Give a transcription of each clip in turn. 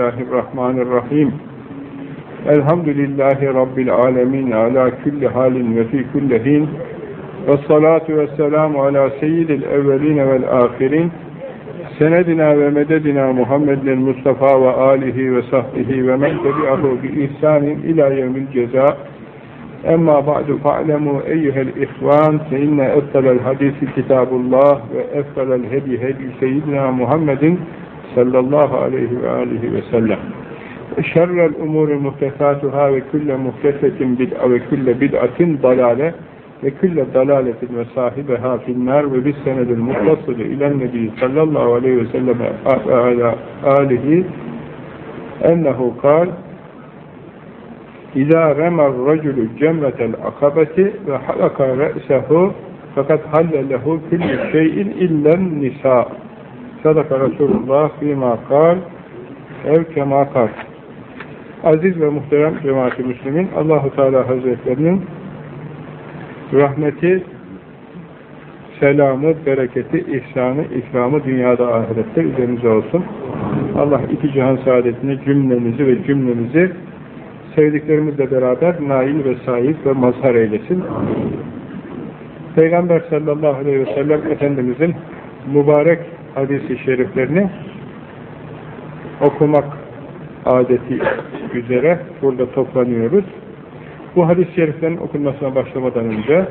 Bismillahirrahmanirrahim. Elhamdülillahi Rabbil alemin ala kulli halin ve fi kulli hin. Ve salatu ve selamu ala seyyidil evveline vel ahirin. Senedina ve mededina Muhammedin Mustafa ve alihi ve sahbihi ve men tebi'ahu bi ihsanin ila yevmil ceza. Emma ba'du fa'lemu eyyuhel ihvan fe inne eftelel hadisi sallallahu aleyhi ve alihi ve sellem. Şerrel umuri muhtesatuhâ ve külle muhtesetin bid'a ve külle bid'atin dalale ve külle dalaletin ve sahibeha finnâr ve bis senedil muttasılı ilen nebi sallallahu aleyhi ve sellem ve ala alihi ennehu kal İzâ remar racülü cemretel akabeti ve halaka re'sehu fakat halle lehu külli şeyin illen nisa sadaka Resulullah fîmâ kal ev kemâ kal Aziz ve muhterem cemaat-i müslimin Allahu Teala Hazretlerinin rahmeti, selamı, bereketi, ihsanı, ikramı dünyada ahirette üzerinize olsun. Allah iki cihan saadetini cümlemizi ve cümlemizi sevdiklerimizle beraber nail ve sahip ve mazhar eylesin. Peygamber sallallahu aleyhi ve sellem Efendimizin mübarek hadisi şeriflerini okumak adeti üzere burada toplanıyoruz. Bu hadis-i şeriflerin okunmasına başlamadan önce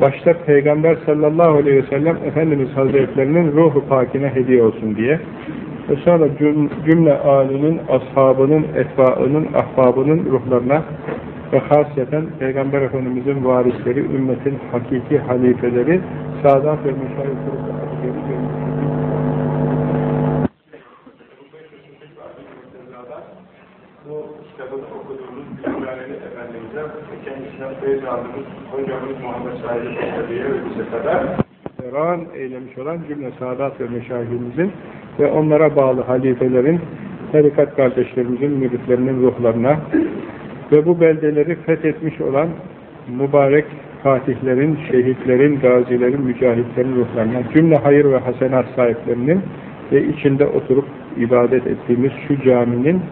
başta Peygamber sallallahu aleyhi ve sellem Efendimiz Hazretlerinin ruhu pakine hediye olsun diye ve sonra cümle âlinin, ashabının, etbaının, ahbabının ruhlarına ve hasreten Peygamber Efendimizin varisleri, ümmetin hakiki halifeleri, Sadat ve Müşahit bu kitabını okuduğumuz Gülhaneli Efendimiz'e aldığımız hocamız Muhammed Said Efendi'ye ve bize kadar ran eylemiş olan cümle saadat ve meşahimizin ve onlara bağlı halifelerin, tarikat kardeşlerimizin, müritlerinin ruhlarına ve bu beldeleri fethetmiş olan mübarek fatihlerin, şehitlerin, gazilerin, mücahitlerin ruhlarına, cümle hayır ve hasenat sahiplerinin ve içinde oturup ibadet ettiğimiz şu caminin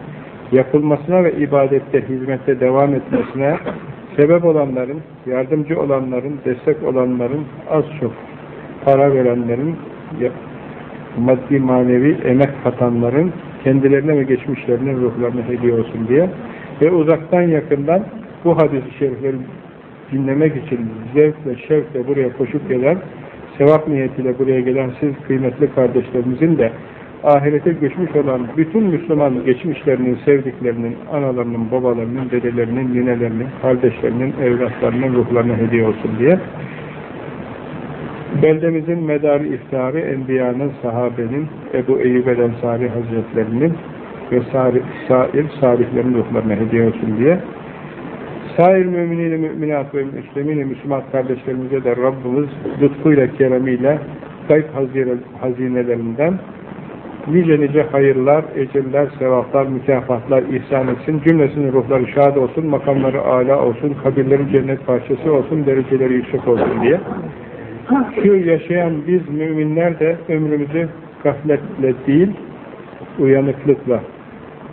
yapılmasına ve ibadette, hizmette devam etmesine sebep olanların, yardımcı olanların, destek olanların, az çok para verenlerin, maddi manevi emek katanların kendilerine ve geçmişlerinin ruhlarına hediye olsun diye ve uzaktan yakından bu hadis-i şerifleri dinlemek için zevkle, şevkle buraya koşup gelen, sevap niyetiyle buraya gelen siz kıymetli kardeşlerimizin de ahirete göçmüş olan bütün Müslüman geçmişlerinin, sevdiklerinin, analarının, babalarının, dedelerinin, ninelerinin, kardeşlerinin, evlatlarının ruhlarına hediye olsun diye. Beldemizin medarı iftarı Enbiya'nın, sahabenin, Ebu Eyyub el Ensari Hazretlerinin ve sair salihlerin ruhlarına hediye olsun diye. Sair müminiyle, müminat ve müslümine, Müslüman kardeşlerimize de Rabbimiz lütfuyla, keremiyle kayıp hazinelerinden nice nice hayırlar, ecirler, sevaplar, mükafatlar ihsan etsin. Cümlesinin ruhları şad olsun, makamları âlâ olsun, kabirleri cennet parçası olsun, dereceleri yüksek olsun diye. Şu yaşayan biz müminler de ömrümüzü gafletle değil, uyanıklıkla,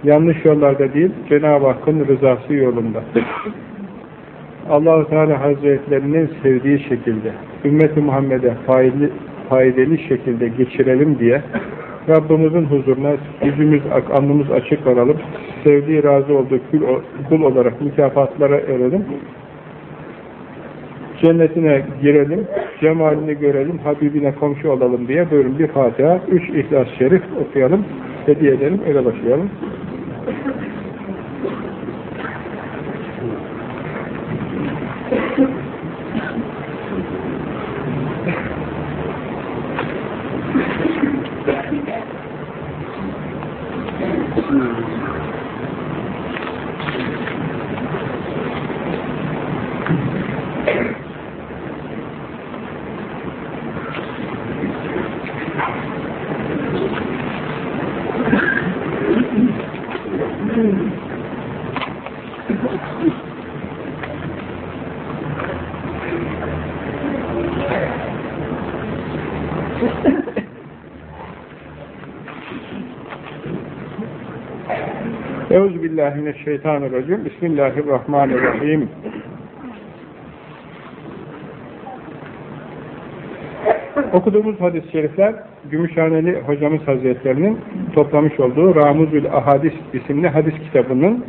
yanlış yollarda değil, Cenab-ı Hakk'ın rızası yolunda. allah Teala Hazretlerinin sevdiği şekilde, ümmet-i Muhammed'e faydalı, faydalı şekilde geçirelim diye Rabbimizin huzuruna yüzümüz, alnımız açık kalalım. Sevdiği, razı olduğu kul olarak mükafatlara erelim. Cennetine girelim, cemalini görelim, Habibine komşu olalım diye buyurun bir Fatiha, üç İhlas Şerif okuyalım, hediye edelim, öyle başlayalım. Euzubillahimineşşeytanirracim. Bismillahirrahmanirrahim. Okuduğumuz hadis-i şerifler Gümüşhaneli hocamız hazretlerinin toplamış olduğu Ramuzül Ahadis isimli hadis kitabının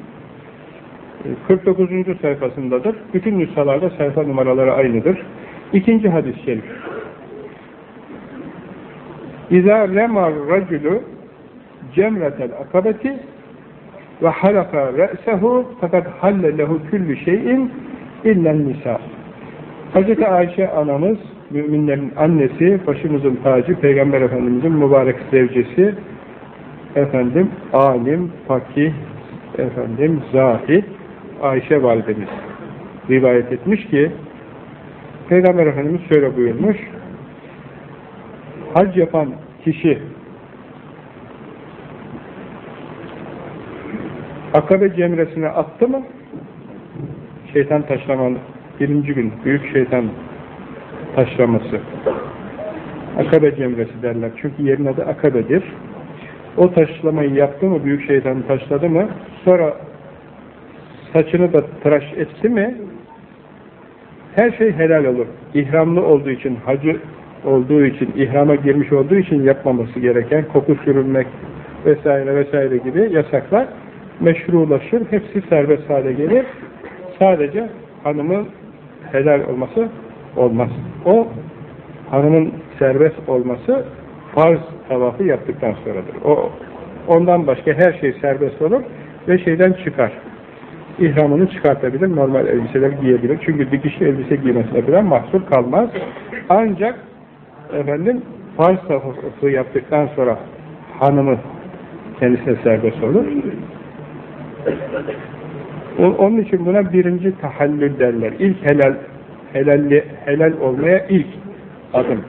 49. sayfasındadır. Bütün nüshalarda sayfa numaraları aynıdır. İkinci hadis-i şerif. İzâ remar racülü cemretel akabeti ve halaka re'sehu fakat halle lehu küllü şeyin illen nisa. Hz. Ayşe anamız, müminlerin annesi, başımızın tacı, Peygamber Efendimizin mübarek zevcesi, efendim, alim, fakih, efendim, zahid, Ayşe validemiz rivayet etmiş ki, Peygamber Efendimiz şöyle buyurmuş, hac yapan kişi Akabe cemresine attı mı? Şeytan taşlamalı. Birinci gün. Büyük şeytan taşlaması. Akabe cemresi derler. Çünkü yerine adı Akabe'dir o taşlamayı yaptı mı? Büyük şeytan taşladı mı? Sonra saçını da tıraş etti mi? Her şey helal olur. İhramlı olduğu için hacı olduğu için ihrama girmiş olduğu için yapmaması gereken koku sürülmek vesaire vesaire gibi yasaklar meşrulaşır, hepsi serbest hale gelir. Sadece hanımın helal olması olmaz. O hanımın serbest olması farz tavafı yaptıktan sonradır. O ondan başka her şey serbest olur ve şeyden çıkar. İhramını çıkartabilir, normal elbiseler giyebilir. Çünkü dikişli elbise giymesine falan mahsur kalmaz. Ancak efendim farz tavafı yaptıktan sonra hanımı kendisine serbest olur. Onun için buna birinci tahallül derler. İlk helal, helalli, helal olmaya ilk adım.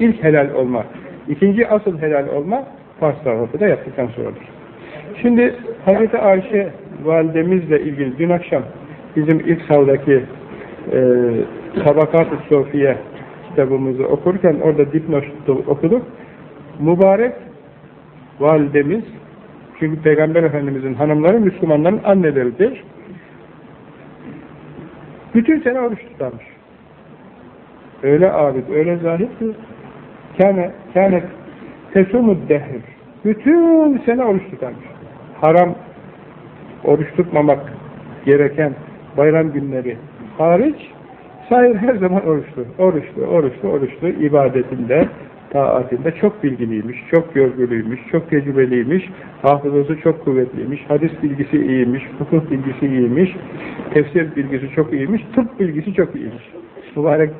İlk helal olma. İkinci asıl helal olma farz tarafı da yaptıktan sonradır. Şimdi Hz. Ayşe validemizle ilgili dün akşam bizim ilk saldaki e, Tabakat-ı Sofiye kitabımızı okurken orada dipnot okuduk. Mübarek validemiz çünkü Peygamber Efendimizin hanımları Müslümanların anneleridir. Bütün sene oruç tutarmış. Öyle abid, öyle zahid ki kâne, kâne tesumud dehir. Bütün sene oruç tutarmış. Haram oruç tutmamak gereken bayram günleri hariç Sahir her zaman oruçlu, oruçlu, oruçlu, oruçlu, ibadetinde, taatinde çok bilgiliymiş, çok görgülüymüş, çok tecrübeliymiş, hafızası çok kuvvetliymiş, hadis bilgisi iyiymiş, fıkıh bilgisi iyiymiş, tefsir bilgisi çok iyiymiş, tıp bilgisi çok iyiymiş. Mübarek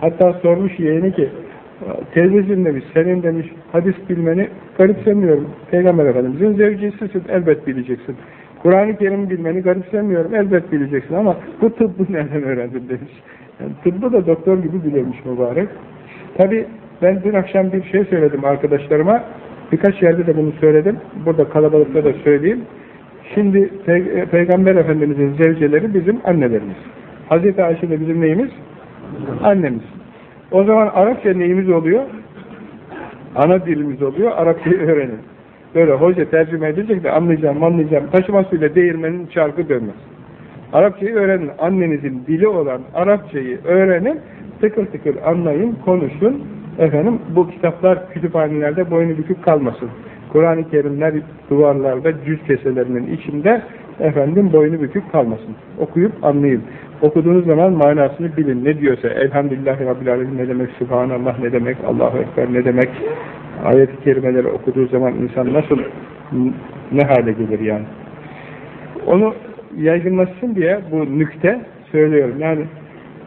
hatta sormuş yeğeni ki teyzeciğim demiş, senin demiş hadis bilmeni garipsemiyorum. Peygamber Efendimiz'in zevcisisin, elbet bileceksin. Kur'an-ı Kerim bilmeni garipsemiyorum, elbet bileceksin ama bu tıbbı nereden öğrendin demiş. Yani tıbbı da doktor gibi bilirmiş mübarek. Tabi ben dün akşam bir şey söyledim arkadaşlarıma. Birkaç yerde de bunu söyledim. Burada kalabalıkta da söyleyeyim. Şimdi Pey Peygamber Efendimiz'in zevceleri bizim annelerimiz. Hazreti Ayşe de bizim neyimiz? Annemiz. O zaman Arapça neyimiz oluyor? Ana dilimiz oluyor. Arapçayı öğrenin. Böyle hoca tercüme edecek de anlayacağım anlayacağım. Taşımasıyla değirmenin çarkı dönmez. Arapçayı öğrenin. Annenizin dili olan Arapçayı öğrenin. Tıkır tıkır anlayın, konuşun. Efendim bu kitaplar kütüphanelerde boynu bükük kalmasın. Kur'an-ı Kerimler duvarlarda cüz keselerinin içinde efendim boynu bükük kalmasın. Okuyup anlayın. Okuduğunuz zaman manasını bilin. Ne diyorsa Elhamdülillahi Rabbil Alemin ne demek, Subhanallah ne demek, Allahu Ekber ne demek, ayet-i kerimeleri okuduğu zaman insan nasıl ne hale gelir yani. Onu yaygınlaşsın diye bu nükte söylüyorum. Yani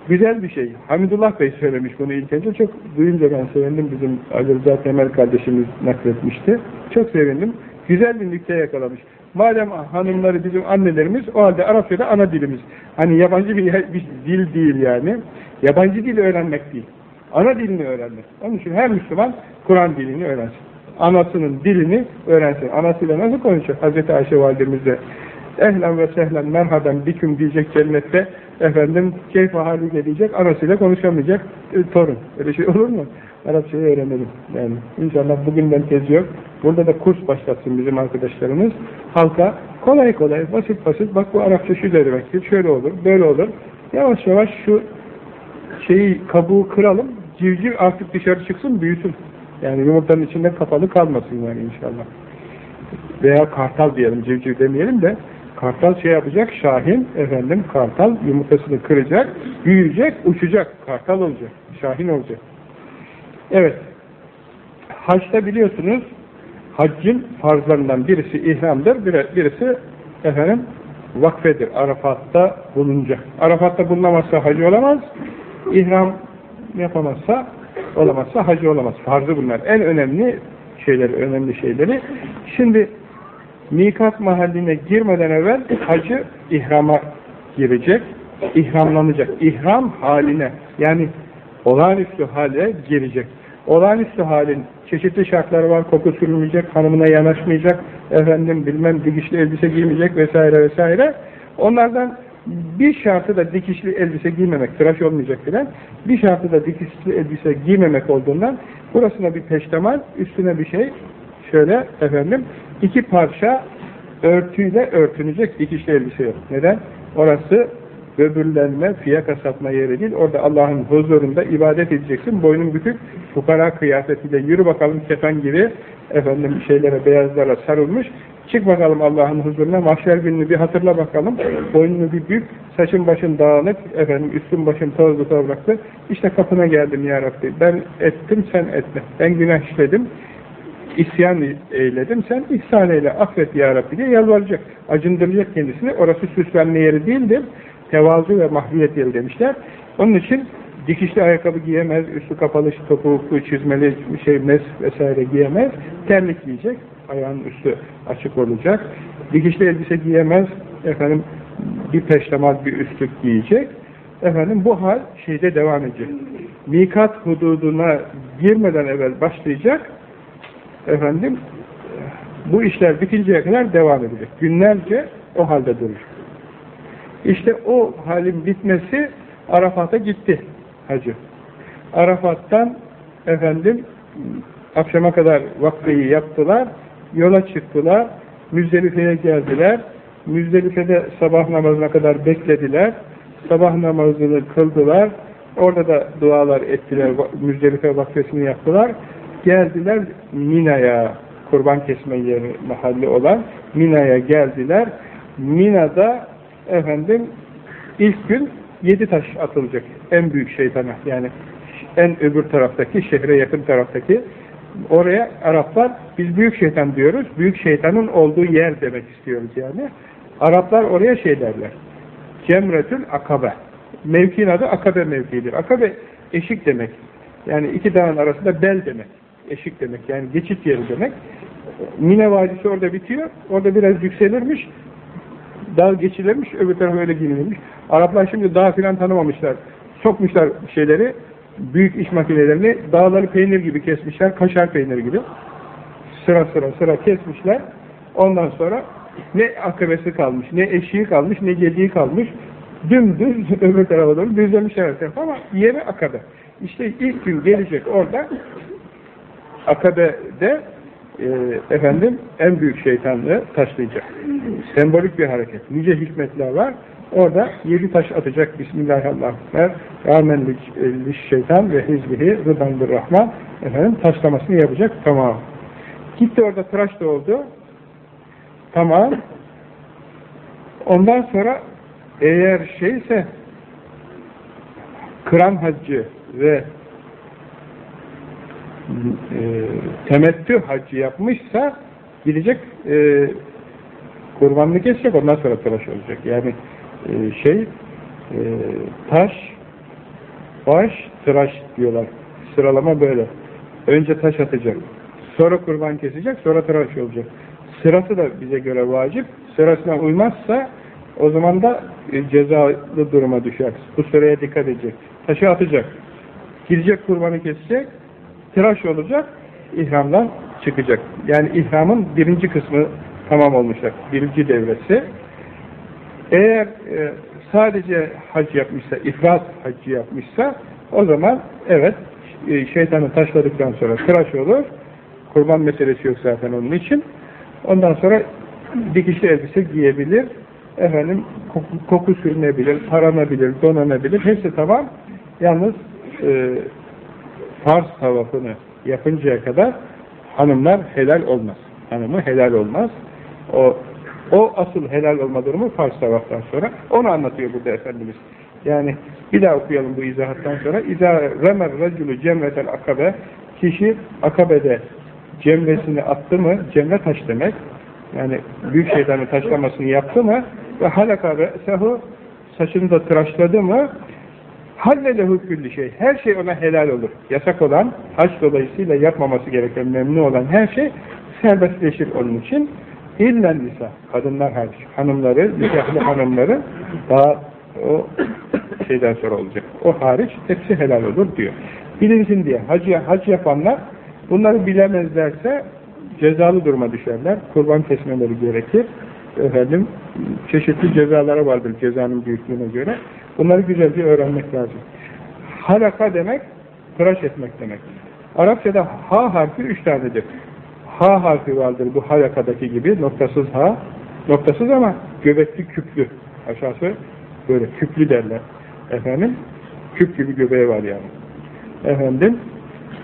güzel bir şey. Hamidullah Bey söylemiş bunu ilk önce. Çok duyunca ben sevindim. Bizim Ali Rıza Temel kardeşimiz nakletmişti. Çok sevindim. Güzel bir nükte yakalamış. Madem hanımları bizim annelerimiz, o halde Arapçada ana dilimiz. Hani yabancı bir, bir dil değil yani. Yabancı dil öğrenmek değil. Ana dilini öğrenmek. Onun için her Müslüman Kur'an dilini öğrensin. Anasının dilini öğrensin. Anasıyla nasıl konuşacak? Hazreti Ayşe validemizle ehlen ve sehlen merhaben biküm diyecek cennette efendim keyfe hali diyecek anasıyla konuşamayacak e, torun. Öyle şey olur mu? Arapçayı öğrenelim. Yani inşallah bugünden tezi yok. Burada da kurs başlatsın bizim arkadaşlarımız. Halka kolay kolay, basit basit bak bu Arapça şu demektir, şöyle olur, böyle olur. Yavaş yavaş şu şeyi kabuğu kıralım. Civciv artık dışarı çıksın, büyüsün. Yani yumurtanın içinde kapalı kalmasın yani inşallah. Veya kartal diyelim, civciv demeyelim de kartal şey yapacak, şahin efendim kartal yumurtasını kıracak, büyüyecek, uçacak, kartal olacak, şahin olacak. Evet. Haçta biliyorsunuz haccın farzlarından birisi ihramdır, birisi efendim vakfedir. Arafat'ta bulunacak. Arafat'ta bulunamazsa hacı olamaz. İhram yapamazsa olamazsa hacı olamaz. Farzı bunlar. En önemli şeyleri, önemli şeyleri. Şimdi mikat mahalline girmeden evvel hacı ihrama girecek, ihramlanacak. İhram haline yani olağanüstü hale girecek. Olağanüstü halin çeşitli şartları var. Koku sürülmeyecek, hanımına yanaşmayacak, efendim bilmem dikişli elbise giymeyecek vesaire vesaire. Onlardan bir şartı da dikişli elbise giymemek, tıraş olmayacak filan. Bir şartı da dikişli elbise giymemek olduğundan burasına bir peştemal, üstüne bir şey şöyle efendim iki parça örtüyle örtünecek dikişli elbise yok. Neden? Orası böbürlenme, fiyaka satma yeri değil. Orada Allah'ın huzurunda ibadet edeceksin. Boynun bükük, fukara kıyafetiyle yürü bakalım kefen gibi efendim şeylere, beyazlara sarılmış. Çık bakalım Allah'ın huzuruna. Mahşer gününü bir hatırla bakalım. Boynunu bir bük, saçın başın dağınık, efendim üstün başın tozlu topraklı. İşte kapına geldim ya Rabbi. Ben ettim, sen etme. Ben günah işledim isyan eyledim, sen ihsan eyle, affet ya diye yalvaracak. Acındıracak kendisini. Orası süslenme yeri değildir tevazu ve mahviyet yeri demişler. Onun için dikişli ayakkabı giyemez, üstü kapalı topuklu, çizmeli şey mes vesaire giyemez. Terlik giyecek, ayağının üstü açık olacak. Dikişli elbise giyemez, efendim bir peştemal bir üstlük giyecek. Efendim bu hal şeyde devam edecek. Mikat hududuna girmeden evvel başlayacak. Efendim bu işler bitinceye kadar devam edecek. Günlerce o halde durur. İşte o halin bitmesi Arafat'a gitti hacı. Arafat'tan efendim akşama kadar vakfeyi yaptılar, yola çıktılar, Müzdelife'ye geldiler, Müzdelife'de sabah namazına kadar beklediler, sabah namazını kıldılar, orada da dualar ettiler, Müzdelife vakfesini yaptılar, geldiler Mina'ya, kurban kesme yeri mahalli olan Mina'ya geldiler, Mina'da efendim ilk gün yedi taş atılacak en büyük şeytana yani en öbür taraftaki şehre yakın taraftaki. Oraya Araplar biz büyük şeytan diyoruz büyük şeytanın olduğu yer demek istiyoruz. Yani Araplar oraya şey derler Cemretül Akabe. Mevkin adı Akabe mevkidir Akabe eşik demek. Yani iki dağın arasında bel demek eşik demek yani geçit yeri demek Mine Vadisi orada bitiyor orada biraz yükselirmiş dağ geçilirmiş, öbür tarafa öyle giyinilmiş. Araplar şimdi dağ filan tanımamışlar. Sokmuşlar şeyleri, büyük iş makinelerini, dağları peynir gibi kesmişler, kaşar peyniri gibi. Sıra sıra sıra kesmişler. Ondan sonra ne akabesi kalmış, ne eşiği kalmış, ne gediği kalmış. Dümdüz öbür tarafa doğru düzlemişler her tarafı ama yeri akabe. İşte ilk gün gelecek orada akabede e, efendim en büyük şeytanlığı taşlayacak. Sembolik bir hareket. Nice hikmetler var. Orada yedi taş atacak Bismillahirrahmanirrahim. Râmen şeytan ve hizbihi rıdandır rahman. Efendim taşlamasını yapacak. Tamam. Gitti orada tıraş da oldu. Tamam. Ondan sonra eğer şeyse kıran haccı ve e, temettü hacı yapmışsa gidecek e, kurbanını kesecek ondan sonra tıraş olacak. Yani e, şey e, taş baş tıraş diyorlar. Sıralama böyle. Önce taş atacak. Sonra kurban kesecek. Sonra tıraş olacak. Sırası da bize göre vacip. Sırasına uymazsa o zaman da e, cezalı duruma düşer. Bu sıraya dikkat edecek. Taşı atacak. Gidecek kurbanı kesecek tıraş olacak, ihramdan çıkacak. Yani ihramın birinci kısmı tamam olmuşlar. Birinci devresi. Eğer e, sadece hac yapmışsa, ifrat hacı yapmışsa o zaman evet e, şeytanı taşladıktan sonra tıraş olur. Kurban meselesi yok zaten onun için. Ondan sonra dikişli elbise giyebilir. Efendim koku, koku sürünebilir, taranabilir, donanabilir. Hepsi tamam. Yalnız e, farz tavafını yapıncaya kadar hanımlar helal olmaz. Hanımı helal olmaz. O o asıl helal olma durumu farz tavaftan sonra. Onu anlatıyor burada Efendimiz. Yani bir daha okuyalım bu izahattan sonra. İza remer raculu cemretel akabe kişi akabede cemresini attı mı, cemre taş demek. Yani büyük şeytanın taşlamasını yaptı mı ve halaka re'sehu saçını da tıraşladı mı hallelehu külli şey. Her şey ona helal olur. Yasak olan, haç dolayısıyla yapmaması gereken, memnun olan her şey serbestleşir onun için. İllen nisa, kadınlar hariç, hanımları, nikahlı hanımları daha o şeyden sonra olacak. O hariç hepsi helal olur diyor. Bilinsin diye hacı, hac yapanlar bunları bilemezlerse cezalı duruma düşerler. Kurban kesmeleri gerekir. Efendim, çeşitli cezalara vardır cezanın büyüklüğüne göre. Bunları güzelce öğrenmek lazım. Halaka demek, tıraş etmek demek. Arapçada ha harfi üç tanedir. Ha harfi vardır bu halakadaki gibi, noktasız ha. Noktasız ama göbekli küplü. Aşağısı böyle küplü derler. Efendim, küp gibi göbeği var yani. Efendim,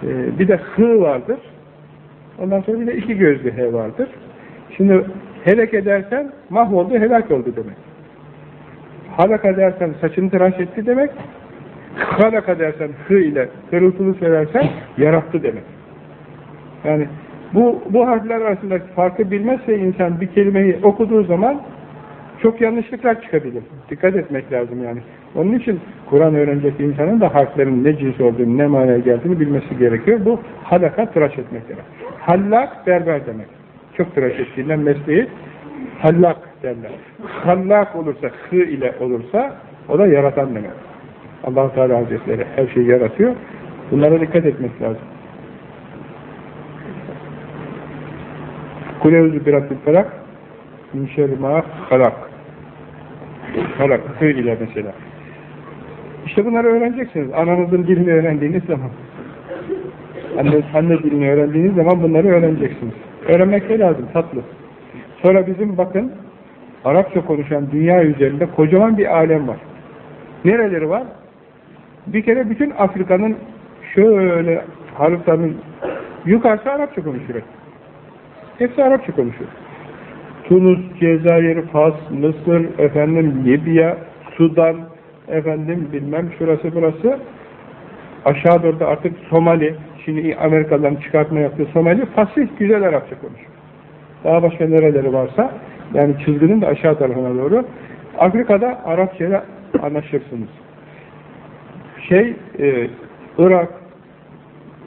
e, bir de hı vardır. Ondan sonra bir de iki gözlü he vardır. Şimdi helak edersen mahvoldu, helak oldu demek. Halaka dersen saçını tıraş etti demek. Halaka dersen hı ile hırıltılı söylersen yarattı demek. Yani bu, bu harfler arasında farkı bilmezse insan bir kelimeyi okuduğu zaman çok yanlışlıklar çıkabilir. Dikkat etmek lazım yani. Onun için Kur'an öğrenecek insanın da harflerin ne cins olduğunu, ne manaya geldiğini bilmesi gerekiyor. Bu halaka tıraş etmek demek. Hallak berber demek. Çok tıraş ettiğinden mesleği hallak derler. Hallak olursa, hı ile olursa o da yaratan demek. allah Teala Hazretleri her şeyi yaratıyor. Bunlara dikkat etmek lazım. Kulevzü bir Rabbil felak min şerri ma halak. Halak, hı ile mesela. İşte bunları öğreneceksiniz. Ananızın dilini öğrendiğiniz zaman. Anne, anne dilini öğrendiğiniz zaman bunları öğreneceksiniz. Öğrenmek de lazım, tatlı. Sonra bizim bakın, Arapça konuşan dünya üzerinde kocaman bir alem var. Nereleri var? Bir kere bütün Afrika'nın şöyle harflarının yukarısı Arapça konuşuyor. Hepsi Arapça konuşuyor. Tunus, Cezayir, Fas, Mısır, efendim Libya, Sudan, efendim bilmem şurası burası. Aşağı doğru artık Somali, şimdi Amerika'dan çıkartma yaptığı Somali, fasih güzel Arapça konuşuyor. Daha başka nereleri varsa, yani çizginin de aşağı tarafına doğru. Afrika'da Arapçayla anlaşırsınız. Şey, e, Irak,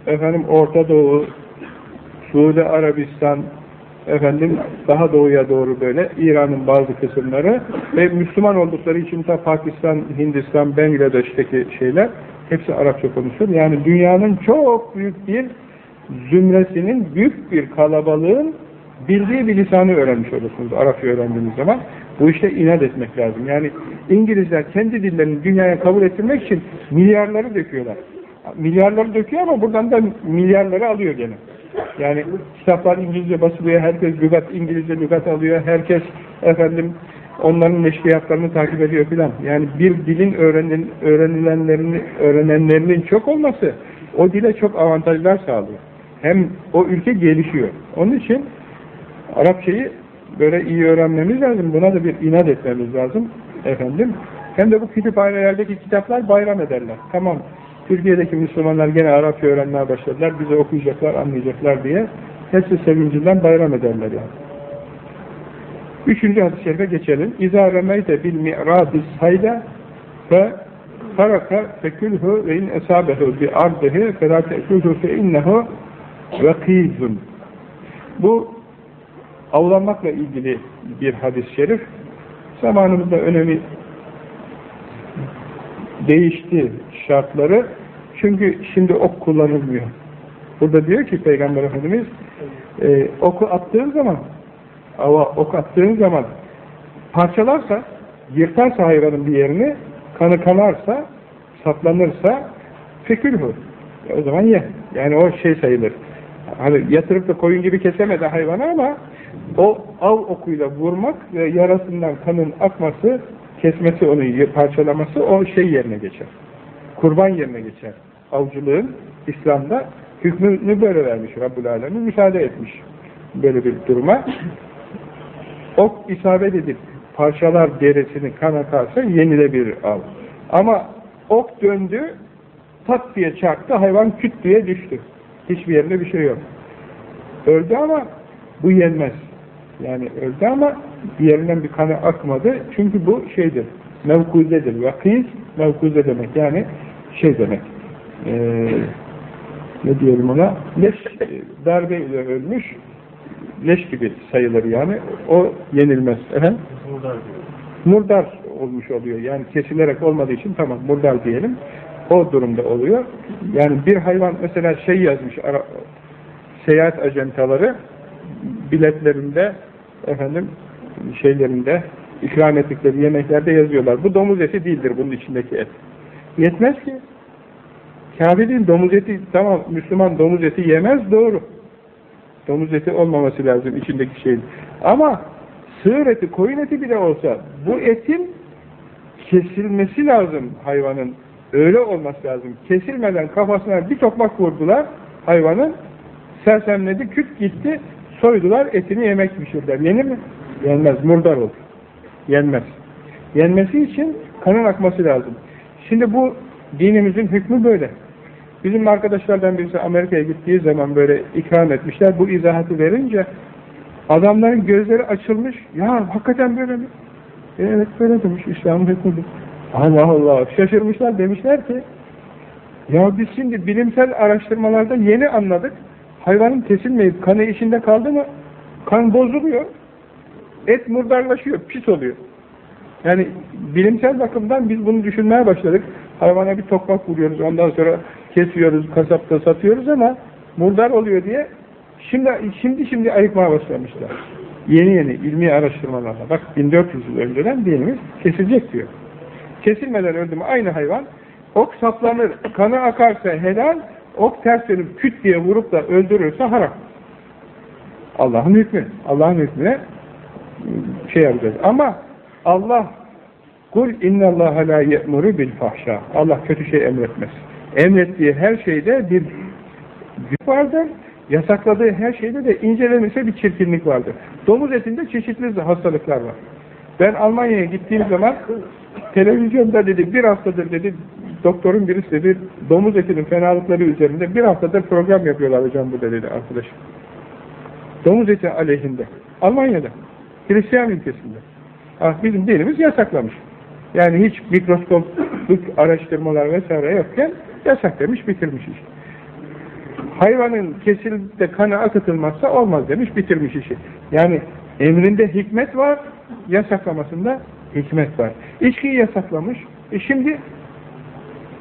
efendim Orta Doğu, Suudi Arabistan, efendim daha doğuya doğru böyle İran'ın bazı kısımları ve Müslüman oldukları için de Pakistan, Hindistan, Bangladeş'teki şeyler hepsi Arapça konuşur. Yani dünyanın çok büyük bir zümresinin, büyük bir kalabalığın bildiği bir lisanı öğrenmiş olursunuz Arapça öğrendiğiniz zaman. Bu işte inat etmek lazım. Yani İngilizler kendi dillerini dünyaya kabul ettirmek için milyarları döküyorlar. Milyarları döküyor ama buradan da milyarları alıyor gene. Yani kitaplar İngilizce basılıyor, herkes lügat, İngilizce lügat alıyor, herkes efendim onların neşriyatlarını takip ediyor filan. Yani bir dilin öğrenilen, öğrenilenlerinin, öğrenenlerinin çok olması o dile çok avantajlar sağlıyor. Hem o ülke gelişiyor. Onun için Arapçayı böyle iyi öğrenmemiz lazım. Buna da bir inat etmemiz lazım. Efendim. Hem de bu kütüphanelerdeki kitaplar bayram ederler. Tamam. Türkiye'deki Müslümanlar gene Arapça öğrenmeye başladılar. Bize okuyacaklar, anlayacaklar diye. Hepsi sevincinden bayram ederler yani. Üçüncü hadis-i şerife geçelim. İzâ remeyte bil mi'râdis hayda ve faraka fekülhü ve in esâbehu bi ardehi felâ te'külhü fe innehu. Bu avlanmakla ilgili bir hadis-i şerif. Zamanımızda önemi değişti şartları. Çünkü şimdi ok kullanılmıyor. Burada diyor ki Peygamber Efendimiz e, oku attığın zaman ava ok attığın zaman parçalarsa yırtarsa hayvanın bir yerini, kanı kanarsa, saplanırsa fekülhü. E o zaman ye. Yani o şey sayılır. Hani yatırıp da koyun gibi kesemedi hayvanı ama o av okuyla vurmak ve yarasından kanın akması, kesmesi onu parçalaması o şey yerine geçer. Kurban yerine geçer. Avcılığın İslam'da hükmünü böyle vermiş Rabbul Alemin, müsaade etmiş böyle bir duruma. Ok isabet edip parçalar derisini kan akarsa yenilebilir av. Ama ok döndü, tak diye çarptı, hayvan küt diye düştü. Hiçbir yerinde bir şey yok. Öldü ama bu yenmez. Yani öldü ama yerinden bir kanı akmadı. Çünkü bu şeydir, mevkuzedir. Vakiz, mevkuze demek. Yani şey demek. Ee, ne diyelim ona? Leş, darbe ölmüş, leş gibi sayılır yani. O yenilmez. Efendim? Murdar Murdar olmuş oluyor. Yani kesilerek olmadığı için tamam murdar diyelim. O durumda oluyor. Yani bir hayvan mesela şey yazmış ara, seyahat acentaları biletlerinde efendim şeylerinde ikram ettikleri yemeklerde yazıyorlar. Bu domuz eti değildir bunun içindeki et. Yetmez ki. Kabe'nin domuz eti tamam Müslüman domuz eti yemez doğru. Domuz eti olmaması lazım içindeki şeyin. Ama sığır eti, koyun eti bile olsa bu etin kesilmesi lazım hayvanın. Öyle olması lazım. Kesilmeden kafasına bir tokmak vurdular hayvanın. Sersemledi, küt gitti. Soydular, etini yemek pişirdiler. Yenir mi? Yenmez. Murdar olur. Yenmez. Yenmesi için kanın akması lazım. Şimdi bu dinimizin hükmü böyle. Bizim arkadaşlardan birisi Amerika'ya gittiği zaman böyle ikram etmişler. Bu izahatı verince adamların gözleri açılmış. Ya hakikaten böyle mi? E, evet böyle demiş İslam'ın hükmüdür. Allah Allah şaşırmışlar demişler ki ya biz şimdi bilimsel araştırmalarda yeni anladık. Hayvanın kesilmeyip kanı içinde kaldı mı kan bozuluyor. Et murdarlaşıyor, pis oluyor. Yani bilimsel bakımdan biz bunu düşünmeye başladık. Hayvana bir tokmak vuruyoruz, ondan sonra kesiyoruz, kasapta satıyoruz ama murdar oluyor diye şimdi şimdi şimdi ayıkmaya başlamışlar. Yeni yeni ilmi araştırmalarla. Bak 1400 yıl önceden dinimiz kesilecek diyor. Kesilmeden öldü mü aynı hayvan ok saplanır, kanı akarsa helal, ok ters dönüp küt diye vurup da öldürürse haram. Allah'ın hükmü. Allah'ın hükmüne şey yapacağız. Ama Allah kul innallaha la ye'muru bil fahşa. Allah kötü şey emretmez. Emrettiği her şeyde bir güç vardır. Yasakladığı her şeyde de incelenirse bir çirkinlik vardır. Domuz etinde çeşitli hastalıklar var. Ben Almanya'ya gittiğim zaman televizyonda dedi bir haftadır dedi doktorun birisi dedi domuz etinin fenalıkları üzerinde bir haftadır program yapıyorlar hocam bu dedi arkadaş. Domuz eti aleyhinde. Almanya'da. Hristiyan ülkesinde. Ah, bizim dinimiz yasaklamış. Yani hiç mikroskopik araştırmalar vesaire yokken yasak demiş, bitirmiş işte. Hayvanın kesilip de kanı akıtılmazsa olmaz demiş, bitirmiş işi. Yani emrinde hikmet var, yasaklamasında hikmet var. İçkiyi yasaklamış, e şimdi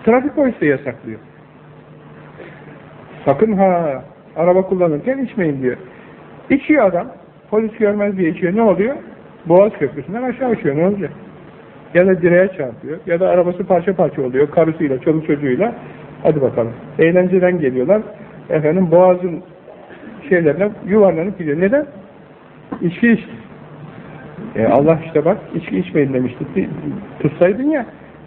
trafik polisi yasaklıyor. Sakın ha, araba kullanırken içmeyin diyor. İçiyor adam, polis görmez diye içiyor, ne oluyor? Boğaz Köprüsü'nden aşağı uçuyor, ne olacak? Ya da direğe çarpıyor, ya da arabası parça parça oluyor, karısıyla, çoluk çocuğuyla. Hadi bakalım. Eğlenceden geliyorlar. Efendim boğazın şeylerine yuvarlanıp gidiyor. Neden? İçki içti. E Allah işte bak, içki içmeyin demişti. Tutsaydın ya,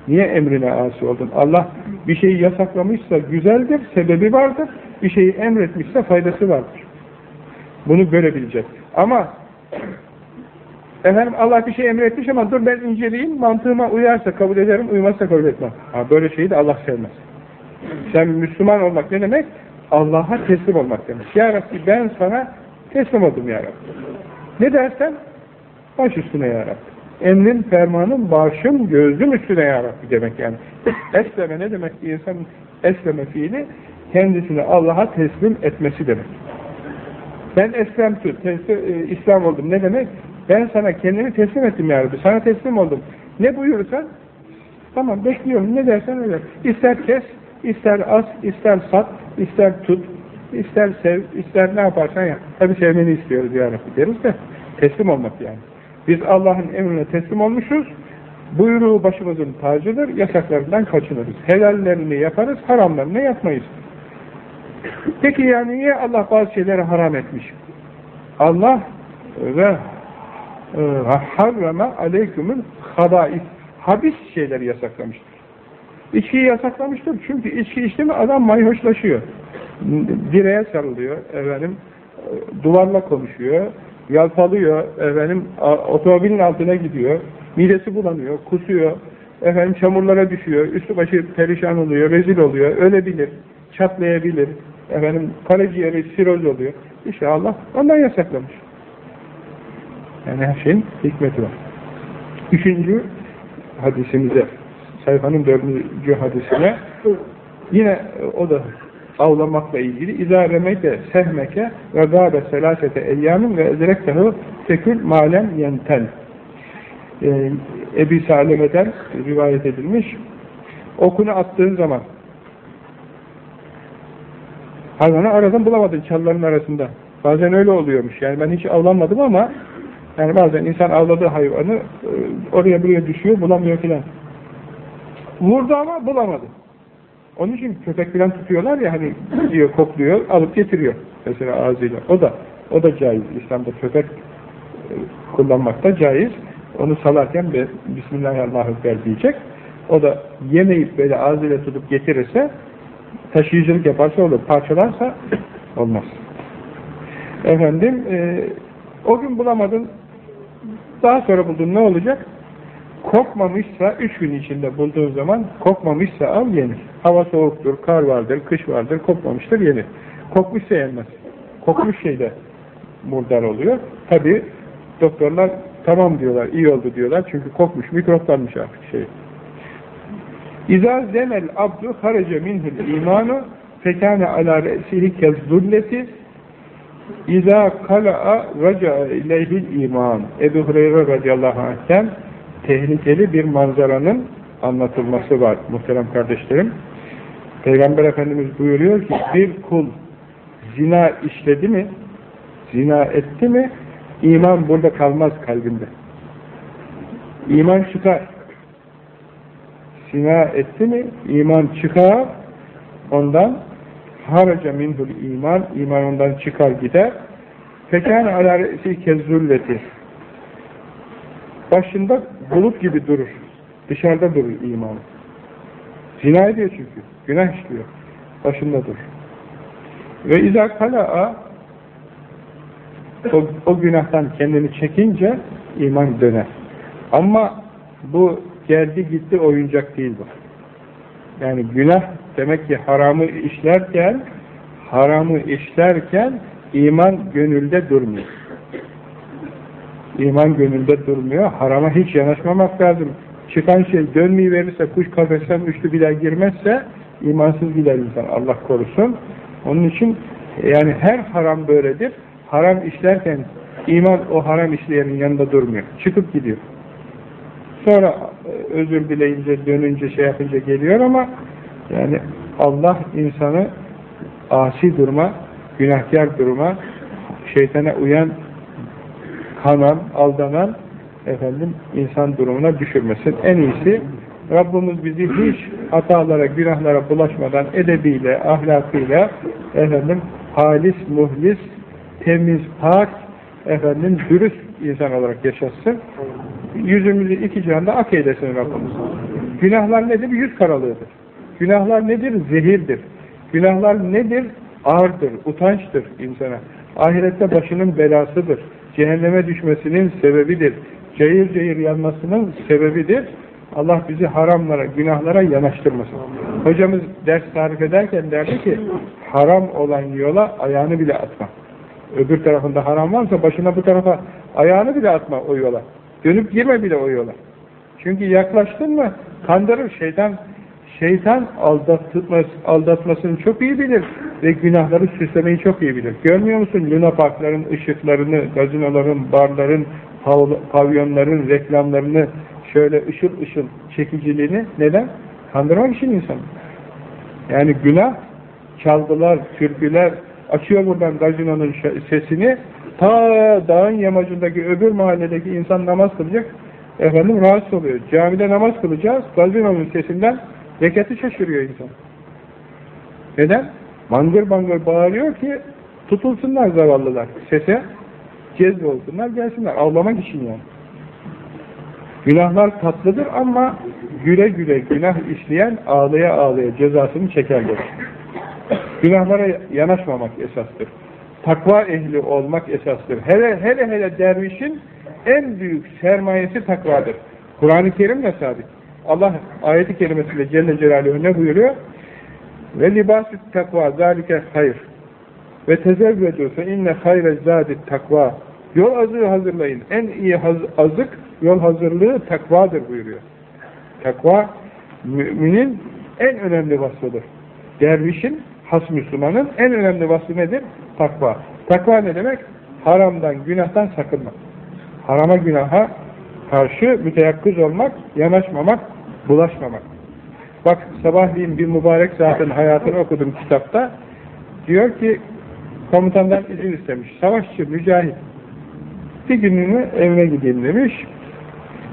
niye emrine asi oldun? Allah bir şeyi yasaklamışsa güzeldir, sebebi vardır. Bir şeyi emretmişse faydası vardır. Bunu böyle bileceğiz. Ama efendim Allah bir şey emretmiş ama dur ben inceleyeyim, mantığıma uyarsa kabul ederim, uymazsa kabul etmem. Ha, böyle şeyi de Allah sevmez. Sen Müslüman olmak ne demek? Allah'a teslim olmak demek. Ya Rabbi ben sana teslim oldum Ya Rabbi. Ne dersen baş üstüne Ya Rabbi. Emrin, fermanın, başım, gözüm üstüne Ya Rabbi demek yani. Esleme ne demek? İnsanın esleme fiili kendisini Allah'a teslim etmesi demek. Ben eslem tut, teslim, e, İslam oldum. Ne demek? Ben sana kendimi teslim ettim ya Rabbi. Sana teslim oldum. Ne buyurursan tamam bekliyorum. Ne dersen öyle. İster kes, ister as, ister sat, ister tut, ister sev, ister ne yaparsan yap. Tabi sevmeni istiyoruz ya Rabbi deriz de teslim olmak yani. Biz Allah'ın emrine teslim olmuşuz. Buyruğu başımızın tacıdır, yasaklarından kaçınırız. Helallerini yaparız, haramlarını yapmayız. Peki yani niye Allah bazı şeyleri haram etmiş? Allah ve harreme aleykümün habais habis şeyleri yasaklamıştır. İçkiyi yasaklamıştır. Çünkü içki içti mi adam mayhoşlaşıyor. Direğe sarılıyor, efendim, duvarla konuşuyor, yalpalıyor, efendim, otomobilin altına gidiyor, midesi bulanıyor, kusuyor, efendim çamurlara düşüyor, üstü başı perişan oluyor, rezil oluyor, ölebilir, çatlayabilir, efendim karaciğeri siroz oluyor. İşte Allah ondan yasaklamış. Yani her şeyin hikmeti var. Üçüncü hadisimize, sayfanın dördüncü hadisine yine o da avlamakla ilgili اِذَا رَمَيْتَ سَهْمَكَ وَغَابَ سَلَاسَةَ اَيَّامٍ وَاَزْرَكْتَهُ tekül malem yenten ee, Ebi Saleme'den rivayet edilmiş okunu attığın zaman hayvanı aradan bulamadın çalıların arasında bazen öyle oluyormuş yani ben hiç avlanmadım ama yani bazen insan avladığı hayvanı e, oraya buraya düşüyor bulamıyor filan vurdu ama bulamadı onun için köpek filan tutuyorlar ya hani diyor kokluyor, alıp getiriyor mesela ağzıyla. O da o da caiz. İslam'da köpek e, kullanmak da caiz. Onu salarken bir Bismillahirrahmanirrahim diyecek. O da yemeyip böyle ağzıyla tutup getirirse taşıyıcılık yaparsa olur. Parçalarsa olmaz. Efendim e, o gün bulamadın daha sonra buldun ne olacak? Kokmamışsa üç gün içinde bulduğun zaman kokmamışsa al yenir. Hava soğuktur, kar vardır, kış vardır, kokmamıştır yenir. Kokmuşsa yenmez. Kokmuş şey de murdar oluyor. Tabi doktorlar tamam diyorlar, iyi oldu diyorlar. Çünkü kokmuş, mikroplanmış artık şey. İza zemel abdu harece minhul imanu fekâne alâ re'sihi kezzulleti İza kala'a raca'a ileyhil iman. Ebu Hureyre radıyallahu anh'ten tehlikeli bir manzaranın anlatılması var muhterem kardeşlerim. Peygamber Efendimiz buyuruyor ki bir kul zina işledi mi, zina etti mi iman burada kalmaz kalbinde. İman çıkar. Zina etti mi iman çıkar ondan haraca minhul iman iman ondan çıkar gider fekâne alâ re'si kezzülleti başında bulut gibi durur. Dışarıda durur iman. Zina ediyor çünkü. Günah işliyor. Başında durur. Ve izâ kala'a o, o günahtan kendini çekince iman döner. Ama bu geldi gitti oyuncak değil bu. Yani günah demek ki haramı işlerken haramı işlerken iman gönülde durmuyor. İman gönülde durmuyor. Harama hiç yanaşmamak lazım. Çıkan şey dönmeyi verirse, kuş kafesten üçlü bile girmezse imansız gider insan. Allah korusun. Onun için yani her haram böyledir. Haram işlerken iman o haram işleyenin yanında durmuyor. Çıkıp gidiyor. Sonra e, özür dileyince, dönünce, şey yapınca geliyor ama yani Allah insanı asi durma, günahkar durma, şeytana uyan kanan, aldanan efendim insan durumuna düşürmesin. En iyisi Rabbimiz bizi hiç hatalara, günahlara bulaşmadan edebiyle, ahlakıyla efendim halis, muhlis, temiz, pak, efendim dürüst insan olarak yaşatsın. Yüzümüzü iki cihanda ak eylesin Rabbimiz. Günahlar nedir? Yüz karalığıdır. Günahlar nedir? Zehirdir. Günahlar nedir? Ağırdır, utançtır insana. Ahirette başının belasıdır cehenneme düşmesinin sebebidir. Cayır cayır yanmasının sebebidir. Allah bizi haramlara, günahlara yanaştırmasın. Hocamız ders tarif ederken derdi ki, haram olan yola ayağını bile atma. Öbür tarafında haram varsa başına bu tarafa ayağını bile atma o yola. Dönüp girme bile o yola. Çünkü yaklaştın mı kandırır şeytan şeytan aldatmaz, aldatmasını çok iyi bilir ve günahları süslemeyi çok iyi bilir. Görmüyor musun Luna Parkların ışıklarını, gazinoların, barların, pavyonların reklamlarını şöyle ışıl ışıl çekiciliğini neden? Kandırmak için insan. Yani günah, çalgılar, türküler açıyor buradan gazinonun sesini ta dağın yamacındaki öbür mahalledeki insan namaz kılacak efendim rahatsız oluyor. Camide namaz kılacağız, gazinomun sesinden rekatı şaşırıyor insan. Neden? Mangır mangır bağırıyor ki tutulsunlar zavallılar sese, cezbolsunlar, gelsinler. Avlamak için yani. Günahlar tatlıdır ama güle güle günah işleyen ağlaya ağlaya cezasını çeker. Günahlara yanaşmamak esastır. Takva ehli olmak esastır. Hele hele hele dervişin en büyük sermayesi takvadır. Kur'an-ı Kerim ne sabit? Allah ayeti kerimesiyle Celle Celaluhu ne buyuruyor? Ve libâsü takva zâlike hayır. Ve tezevvedû fe inne hayre zâdit takva. Yol azığı hazırlayın. En iyi haz azık yol hazırlığı takvadır buyuruyor. Takva müminin en önemli vasfıdır. Dervişin, has Müslümanın en önemli vasfı nedir? Takva. Takva ne demek? Haramdan, günahtan sakınmak. Harama, günaha karşı müteyakkız olmak, yanaşmamak, bulaşmamak. Bak sabahleyin bir mübarek zatın hayatını okudum kitapta. Diyor ki komutandan izin istemiş. Savaşçı, mücahit. Bir gününü evine gideyim demiş.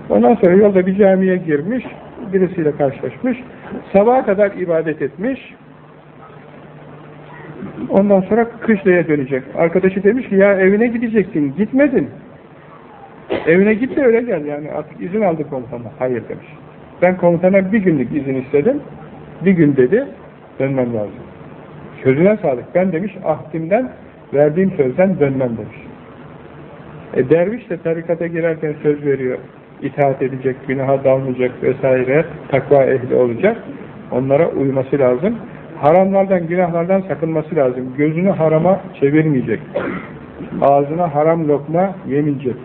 Ondan sonra yolda bir camiye girmiş. Birisiyle karşılaşmış. Sabaha kadar ibadet etmiş. Ondan sonra kışlaya dönecek. Arkadaşı demiş ki ya evine gidecektin, gitmedin. Evine git de öyle gel yani artık izin aldı komutanla. Hayır demiş. Ben komutana bir günlük izin istedim. Bir gün dedi, dönmem lazım. Sözüne sadık. Ben demiş ahdimden, verdiğim sözden dönmem demiş. E derviş de tarikata girerken söz veriyor. itaat edecek, günaha dalmayacak vesaire, takva ehli olacak. Onlara uyması lazım. Haramlardan, günahlardan sakınması lazım. Gözünü harama çevirmeyecek. Ağzına haram lokma yemeyecek.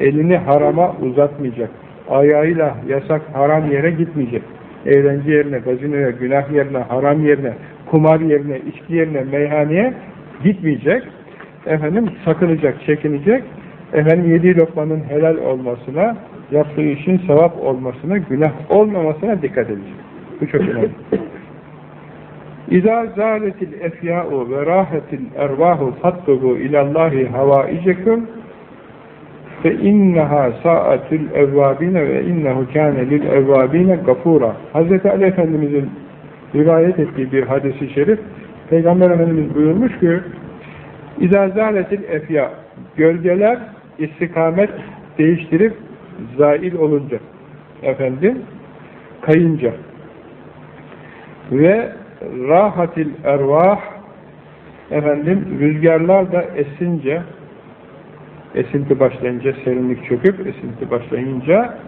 Elini harama uzatmayacak. Ayağıyla yasak haram yere gitmeyecek. Eğlence yerine, gazinoya, günah yerine, haram yerine, kumar yerine, içki yerine, meyhaneye gitmeyecek. Efendim sakınacak, çekinecek. Efendim yediği lokmanın helal olmasına, yaptığı işin sevap olmasına, günah olmamasına dikkat edecek. Bu çok önemli. İzâ zâletil efyâ'u ve râhetil ervâhu fattubu ilallâhi havâiceküm fe inneha sa'atul evvâbine ve innehu kâne lil evvâbine gafûra. Hz. Ali Efendimizin rivayet ettiği bir hadisi şerif Peygamber Efendimiz buyurmuş ki İzâ zâletil efyâ gölgeler istikamet değiştirip zail olunca efendim kayınca ve rahatil ervah efendim rüzgarlar da esince esinti başlayınca serinlik çöküp esinti başlayınca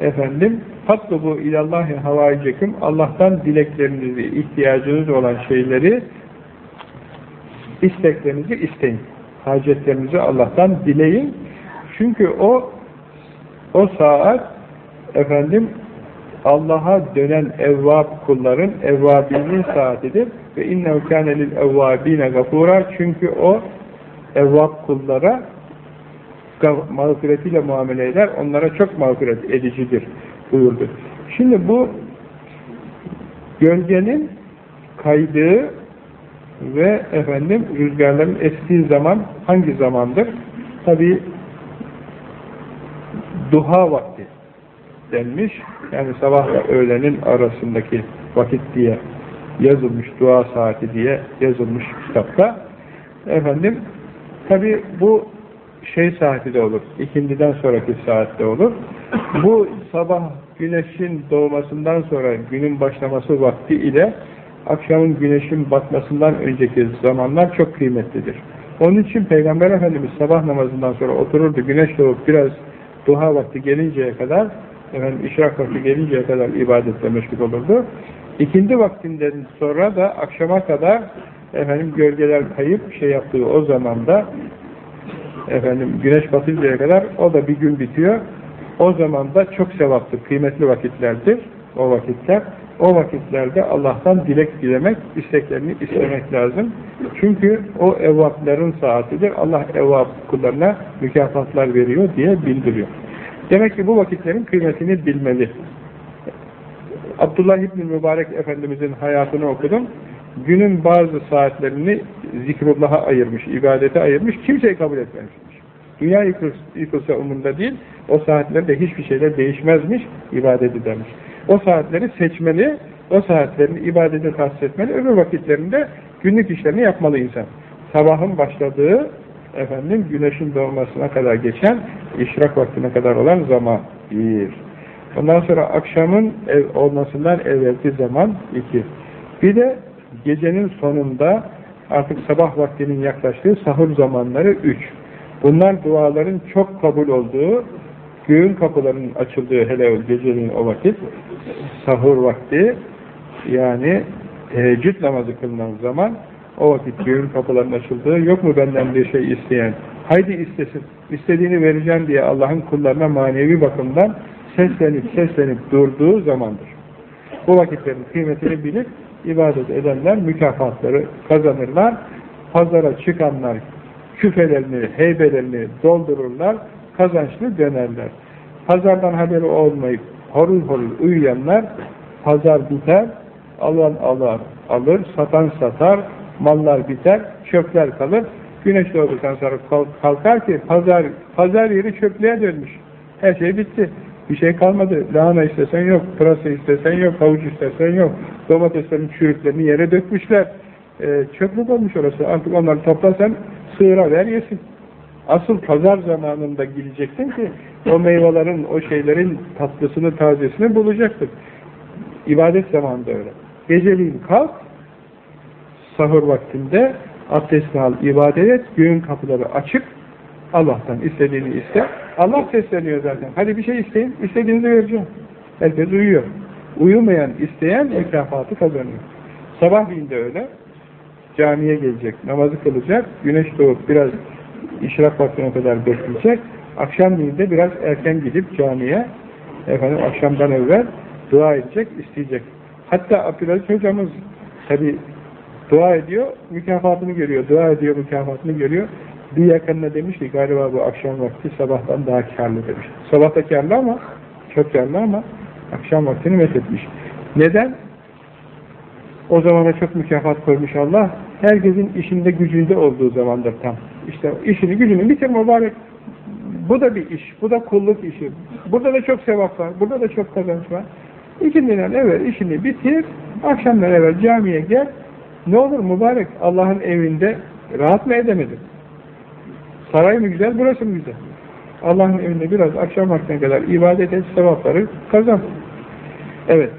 efendim fatlubu ilallahi havayiceküm Allah'tan dileklerinizi, ihtiyacınız olan şeyleri isteklerinizi isteyin. Hacetlerinizi Allah'tan dileyin. Çünkü o o saat efendim Allah'a dönen evvab kulların evvabinin saatidir. Ve innehu kâne lil evvâbine gafûrâ çünkü o evvab kullara mağfiretiyle muamele eder. Onlara çok mağfiret edicidir buyurdu. Şimdi bu gölgenin kaydığı ve efendim rüzgarların estiği zaman hangi zamandır? Tabi duha vakti denmiş. Yani sabahla öğlenin arasındaki vakit diye yazılmış, dua saati diye yazılmış kitapta. Efendim, tabi bu şey saati de olur, ikindiden sonraki saatte olur. Bu sabah güneşin doğmasından sonra günün başlaması vakti ile akşamın güneşin batmasından önceki zamanlar çok kıymetlidir. Onun için Peygamber Efendimiz sabah namazından sonra otururdu, güneş doğup biraz duha vakti gelinceye kadar efendim işrak vakti gelinceye kadar ibadetle meşgul olurdu. İkindi vaktinden sonra da akşama kadar efendim gölgeler kayıp şey yaptığı o zamanda efendim güneş batıncaya kadar o da bir gün bitiyor. O zaman da çok sevaplı, kıymetli vakitlerdir o vakitler. O vakitlerde Allah'tan dilek dilemek, isteklerini istemek lazım. Çünkü o evvapların saatidir. Allah evvap kullarına mükafatlar veriyor diye bildiriyor. Demek ki bu vakitlerin kıymetini bilmeli. Abdullah İbni Mübarek Efendimizin hayatını okudum. Günün bazı saatlerini zikrullah'a ayırmış, ibadete ayırmış, kimseyi kabul etmemiş. Dünya yıkılsa, umurunda değil, o saatlerde hiçbir şeyler değişmezmiş, ibadet edermiş. O saatleri seçmeli, o saatlerini ibadete tahsis etmeli, öbür vakitlerinde günlük işlerini yapmalı insan. Sabahın başladığı, efendim güneşin doğmasına kadar geçen, işrak vaktine kadar olan zaman bir. Ondan sonra akşamın ev olmasından evvelki zaman iki. Bir de gecenin sonunda artık sabah vaktinin yaklaştığı sahur zamanları üç. Bunlar duaların çok kabul olduğu, göğün kapılarının açıldığı hele o geceliğin o vakit, sahur vakti, yani teheccüd namazı kılınan zaman, o vakit göğün kapılarının açıldığı, yok mu benden bir şey isteyen, haydi istesin, istediğini vereceğim diye Allah'ın kullarına manevi bakımdan seslenip seslenip durduğu zamandır. Bu vakitlerin kıymetini bilip ibadet edenler mükafatları kazanırlar. Pazara çıkanlar küfelerini, heybelerini doldururlar, kazançlı dönerler. Pazardan haberi olmayıp horul horul uyuyanlar pazar biter, alan alır, alır, satan satar, mallar biter, çöpler kalır. Güneş doğduktan sonra kalkar ki pazar pazar yeri çöplüğe dönmüş. Her şey bitti. Bir şey kalmadı. Lahana istesen yok, pırasa istesen yok, havuç istesen yok. Domateslerin çürüklerini yere dökmüşler. E, çöplük olmuş orası. Artık onları toplasan sığıra ver yesin. Asıl pazar zamanında gideceksin ki o meyvelerin, o şeylerin tatlısını, tazesini bulacaksın. İbadet zamanında öyle. Geceliğin kalk, sahur vaktinde abdestini al, ibadet et, göğün kapıları açık, Allah'tan istediğini iste. Allah sesleniyor zaten. Hadi bir şey isteyin, istediğinizi vereceğim. Herkes uyuyor. Uyumayan, isteyen mükafatı kazanıyor. Sabahleyin de öyle. Camiye gelecek, namazı kılacak, güneş doğup biraz işrak vaktine kadar bekleyecek. Akşamleyin de biraz erken gidip camiye, efendim akşamdan evvel dua edecek, isteyecek. Hatta Abdülaziz hocamız tabi dua ediyor, mükafatını görüyor, dua ediyor, mükafatını görüyor. Bir yakınına demiş ki galiba bu akşam vakti sabahtan daha karlı demiş. Sabah da karlı ama, çok karlı ama akşam vaktini methetmiş. Neden? O zamana çok mükafat koymuş Allah. Herkesin işinde gücünde olduğu zamandır tam. İşte işini gücünü bitir mübarek. Bu da bir iş, bu da kulluk işi. Burada da çok sevap var, burada da çok kazanç var. İkindinden evvel işini bitir, akşamdan evvel camiye gel. Ne olur mübarek Allah'ın evinde rahat mı edemedin? Saray mı güzel, burası mı güzel? Allah'ın evinde biraz akşam vaktine kadar ibadet et, sevapları kazan. Evet,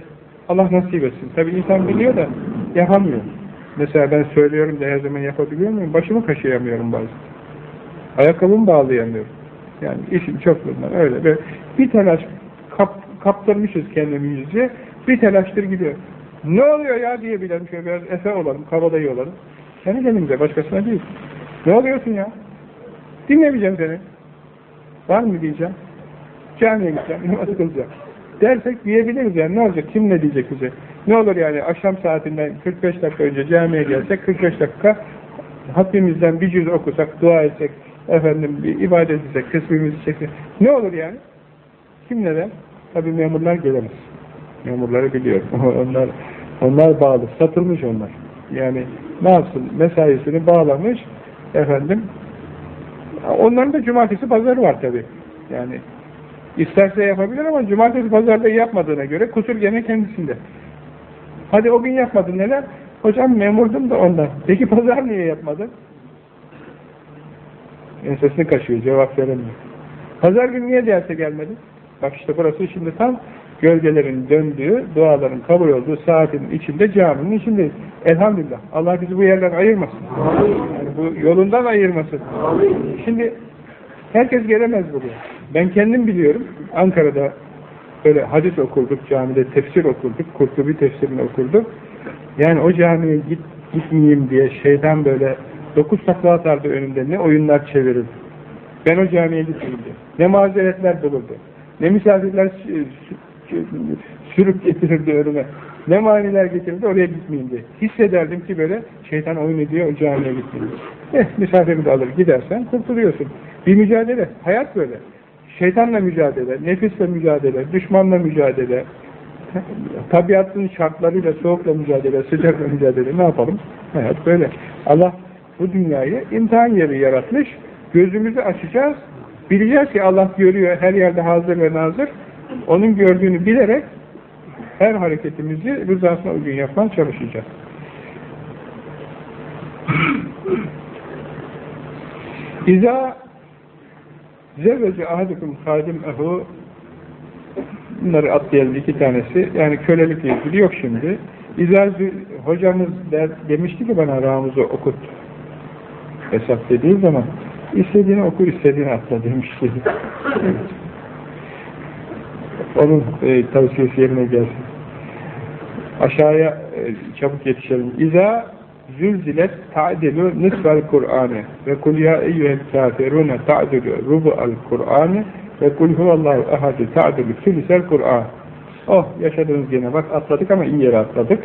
Allah nasip etsin. Tabi insan biliyor da yapamıyor. Mesela ben söylüyorum da her zaman yapabiliyor muyum? Başımı kaşıyamıyorum bazen. Ayakkabımı bağlayamıyorum. Yani işim çok bundan öyle. Ve bir telaş kap, kaptırmışız kendimizi, bir telaştır gidiyor. Ne oluyor ya diyebilirim şöyle biraz efe olalım, kabadayı olalım. Kendi kendimize, başkasına değil. Ne oluyorsun ya? Dinlemeyeceğim seni. Var mı diyeceğim. Camiye gideceğim, namaz kılacağım. Dersek diyebiliriz yani ne olacak, kim ne diyecek bize? Ne olur yani akşam saatinden 45 dakika önce camiye gelsek, 45 dakika Hakkımızdan bir cüz okusak, dua etsek, efendim bir ibadet etsek, kısmimizi çeksek, ne olur yani? Kim ne der? Tabi memurlar gelemez. Memurları biliyorum. onlar onlar bağlı, satılmış onlar. Yani ne yapsın? Mesaisini bağlamış, efendim Onların da cumartesi pazarı var tabi. Yani isterse yapabilir ama cumartesi pazarda yapmadığına göre kusur gene kendisinde. Hadi o gün yapmadın neler? Hocam memurdum da ondan. Peki pazar niye yapmadın? Ensesini kaşıyor, cevap veremiyor. Pazar günü niye derse gelmedin? Bak işte burası şimdi tam gölgelerin döndüğü, duaların kabul olduğu saatin içinde, caminin içindeyiz. Elhamdülillah. Allah bizi bu yerden ayırmasın. Yani bu yolundan ayırmasın. Şimdi herkes gelemez buraya. Ben kendim biliyorum. Ankara'da böyle hadis okurduk camide, tefsir okurduk. Kurtubi tefsirini okurduk. Yani o camiye git, gitmeyeyim diye şeyden böyle dokuz takla atardı önünde. Ne oyunlar çevirirdi. Ben o camiye gitmeyeyim diye. Ne mazeretler bulurdu. Ne misafirler sürüp getirirdi önüme. Ne maniler getirirdi oraya gitmeyeyim diye. Hissederdim ki böyle şeytan oyun ediyor o camiye gitmeyeyim. Eh misafirini de alır gidersen kurtuluyorsun. Bir mücadele. Hayat böyle. Şeytanla mücadele, nefisle mücadele, düşmanla mücadele, tabiatın şartlarıyla soğukla mücadele, sıcakla mücadele ne yapalım? Hayat böyle. Allah bu dünyayı imtihan yeri yaratmış. Gözümüzü açacağız, Bileceğiz ki Allah görüyor, her yerde hazır ve nazır. Onun gördüğünü bilerek her hareketimizi rızasına uygun yapmaya çalışacağız. İza zevveci ahadukum hadim ehu bunları atlayalım iki tanesi. Yani kölelikle ilgili yok şimdi. İza hocamız der, demişti ki bana Ramuz'u okut. Hesap dediği zaman istediğini oku, istediğini atla demişti. Onun e, tavsiyesi yerine gelsin. Aşağıya e, çabuk yetişelim. İza zülzilet ta'dilu nisfel Kur'an'ı ve kul ya eyyühel kafirune ta'dilu rubu'al Kur'an'ı ve kul huvallahu ehadü ta'dilu sülisel Kur'an. Oh yaşadınız gene bak atladık ama iyi yere atladık.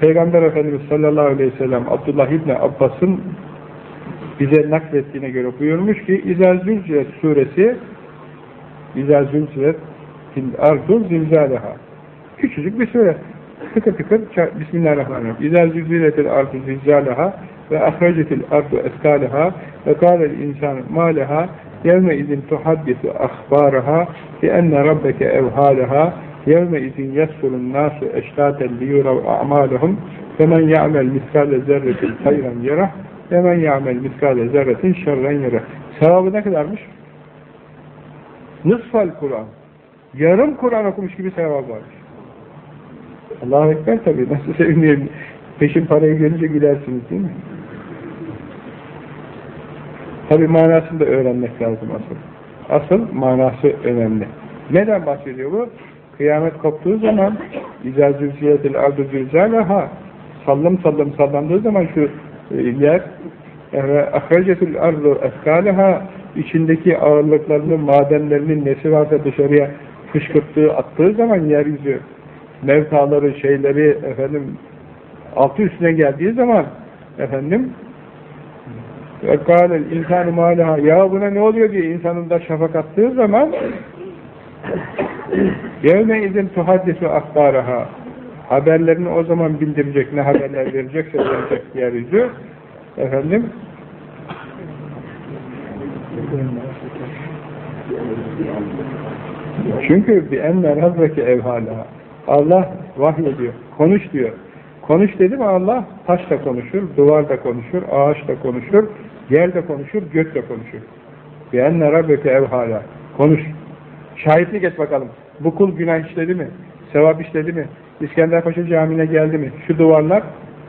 Peygamber Efendimiz sallallahu aleyhi ve sellem Abdullah İbni Abbas'ın bize naklettiğine göre buyurmuş ki İzâ Zülzilet suresi İzâ Zülzilet Ardur Zilzâleha Küçücük bir sure. Tıkır tıkır Bismillahirrahmanirrahim. İzâ Zülziletil Ardu Zilzâleha ve ahrecetil ardu eskâleha ve kâlel insan mâleha yevme izin tuhaddisu ahbâraha bi enne rabbeke evhâleha yevme izin yessulun nâsu eştâten liyurav men ya'mel miskâle zerretin hayran yerah ve men ya'mel miskâle zerretin şerren yerah. Sevabı ne kadarmış? Nısfal Kur'an. Yarım Kur'an okumuş gibi sevap varmış. Allahu Ekber tabii. Nasıl sevinmeyelim. Peşin parayı görünce gülersiniz değil mi? Tabii manasını da öğrenmek lazım asıl. Asıl manası önemli. Neden bahsediyor bu? Kıyamet koptuğu zaman İzâ zülziyetil ardu zülzâleha sallam sallam sallandığı zaman şu e, yer ve ahrecetül ardu eskâleha içindeki ağırlıklarını, madenlerinin nesi varsa dışarıya fışkırttığı, attığı zaman yeryüzü mevtaları, şeyleri efendim altı üstüne geldiği zaman efendim kâlel insanı mâleha ya buna ne oluyor? diye insanın da şafak attığı zaman yevme izin tuhaddisu akbaraha haberlerini o zaman bildirecek ne haberler verecekse verecek yeryüzü efendim çünkü bir enne rabbeke evhâleha Allah vahyediyor. Konuş diyor. Konuş dedi mi Allah taş da konuşur, duvar da konuşur, ağaç da konuşur, yer de konuşur, gök de konuşur. Beğenne rabbeke evhala. Konuş. Şahitlik et bakalım. Bu kul günah işledi mi? Sevap işledi mi? İskenderpaşa Camii'ne geldi mi? Şu duvarlar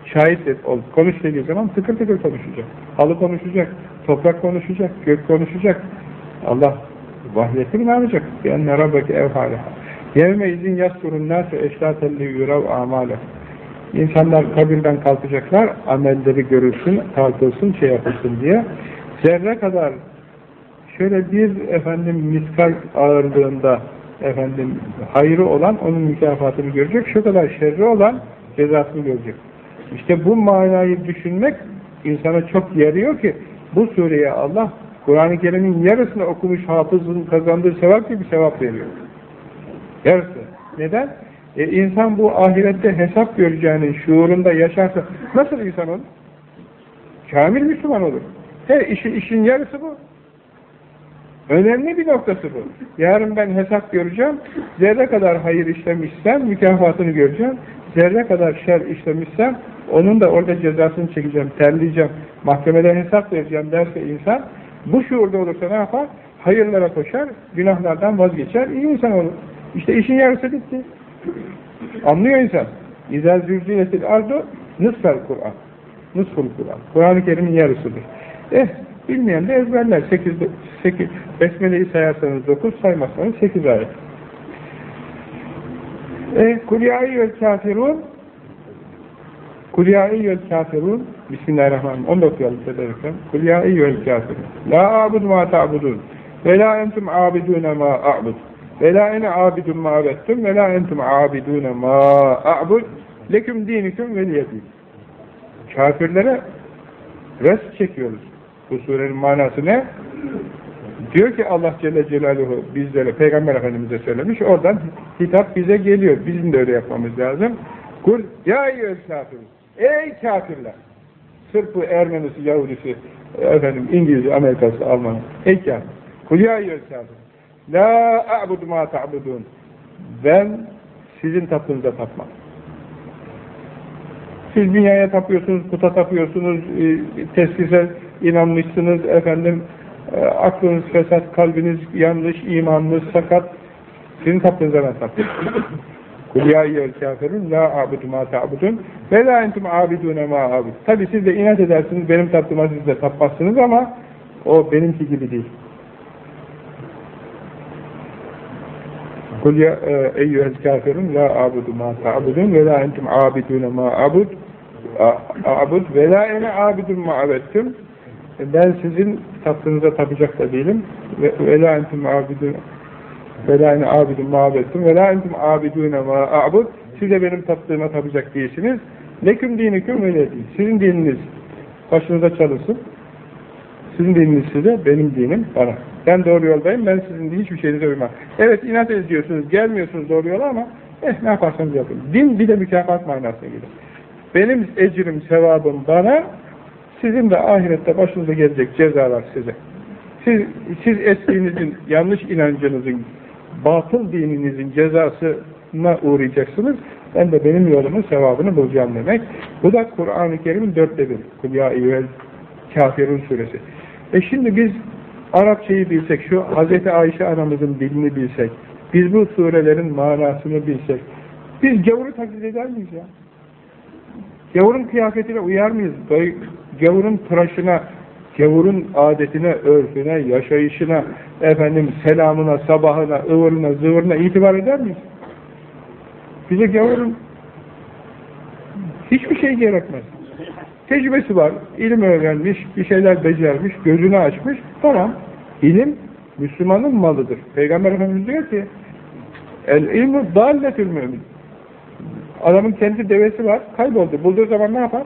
şahit et, ol. Konuş dediği zaman tıkır tıkır konuşacak. Halı konuşacak, toprak konuşacak, gök konuşacak. Allah ne yapacak? Beğenne rabbeke evhala. Yevme izin yasturun nâse eşlâtelli yurav amâle. İnsanlar kabirden kalkacaklar, amelleri görülsün, tartılsın, şey yapılsın diye. Zerre kadar şöyle bir efendim miskal ağırlığında efendim hayrı olan onun mükafatını görecek, şu kadar şerri olan cezasını görecek. İşte bu manayı düşünmek insana çok yarıyor ki bu sureye Allah Kur'an-ı Kerim'in yarısını okumuş hafızın kazandığı sevap gibi sevap veriyor. Yarısı. Neden? E, insan bu ahirette hesap göreceğinin şuurunda yaşarsa nasıl insan olur? Kamil Müslüman olur. He, işin, işin yarısı bu. Önemli bir noktası bu. Yarın ben hesap göreceğim. Zerre kadar hayır işlemişsem mükafatını göreceğim. Zerre kadar şer işlemişsem onun da orada cezasını çekeceğim, terleyeceğim. Mahkemede hesap vereceğim derse insan bu şuurda olursa ne yapar? Hayırlara koşar, günahlardan vazgeçer, iyi insan olur. İşte işin yarısı bitti. Anlıyor insan. İzel zülziletil ardu nısfel Kur'an. Nısful Kur'an. Kur'an-ı Kerim'in yarısıdır. Eh, bilmeyen de ezberler. 8, 8, Besmele'yi sayarsanız 9, saymazsanız 8 ayet. Eh, kul ya eyyüel kafirun Kul ya eyyüel kafirun Bismillahirrahmanirrahim. Onu da okuyalım ederken. Kul ya eyyüel kafirun La abudu ma ta'budun ve la entum abidune ma a'bud ve la ene abidun ma abettum ve la entum abidune ma a'bud leküm dinikum veliyedin. Kafirlere rest çekiyoruz. Bu surenin manası ne? Diyor ki Allah Celle Celaluhu bizlere, Peygamber Efendimiz'e söylemiş, oradan hitap bize geliyor. Bizim de öyle yapmamız lazım. Kul, ya eyyüel kafir, ey kafirler! Sırp bu Ermenisi, Yahudisi, efendim İngilizce, Amerikası, Almanı, ey kafir! Kul ya eyyühel kafirun. La a'budu ma ta'budun. Ben sizin taptığınıza tapmam. Siz dünyaya tapıyorsunuz, puta tapıyorsunuz, e, teskise inanmışsınız, efendim e, aklınız fesat, kalbiniz yanlış, imanınız sakat. Sizin taptığınıza ben tapmam. Kul ya eyyühel kafirun la a'budu ma ta'budun. Ve la entum abidune ma abud. Tabi siz de inat edersiniz, benim taptığıma siz de tapmazsınız ama o benimki gibi değil. Kul ya e, eyyühel kafirun la a'budu ma ta'budun. Ve la entum abidune ma abud. Abud. Ve la ene abidun ma abettum ben sizin taptığınıza tapacak da değilim. Ve, la entum abidun ve la ene abidun ma abettum ve la entum siz de benim taptığıma tapacak değilsiniz leküm dinüküm ve din sizin dininiz başınıza çalışsın sizin dininiz size, benim dinim bana. Ben doğru yoldayım, ben sizin de hiçbir şeyinize uymam. Evet inat ediyorsunuz, gelmiyorsunuz doğru yola ama eh ne yaparsanız yapın. Din bir de mükafat manasına gelir. Benim ecrim, sevabım bana, sizin de ahirette başınıza gelecek cezalar size. Siz, siz eskiğinizin, yanlış inancınızın, batıl dininizin cezasına uğrayacaksınız. Ben de benim yolumun sevabını bulacağım demek. Bu da Kur'an-ı Kerim'in dörtte bir. Kul ya eyyühel Kafirun suresi. E şimdi biz Arapçayı bilsek, şu Hz. Ayşe anamızın dilini bilsek, biz bu surelerin manasını bilsek, biz gavuru taklit eder miyiz ya? Gavurun kıyafetine uyar mıyız? Gavurun tıraşına, gavurun adetine, örfüne, yaşayışına, efendim selamına, sabahına, ıvırına, zıvırına itibar eder miyiz? Bize gavurun hiçbir şey gerekmez. Tecrübesi var, ilim öğrenmiş, bir şeyler becermiş, gözünü açmış, tamam. İlim Müslümanın malıdır. Peygamber Efendimiz diyor ki, el ilmu dalletül mümin. Adamın kendi devesi var, kayboldu. Bulduğu zaman ne yapar?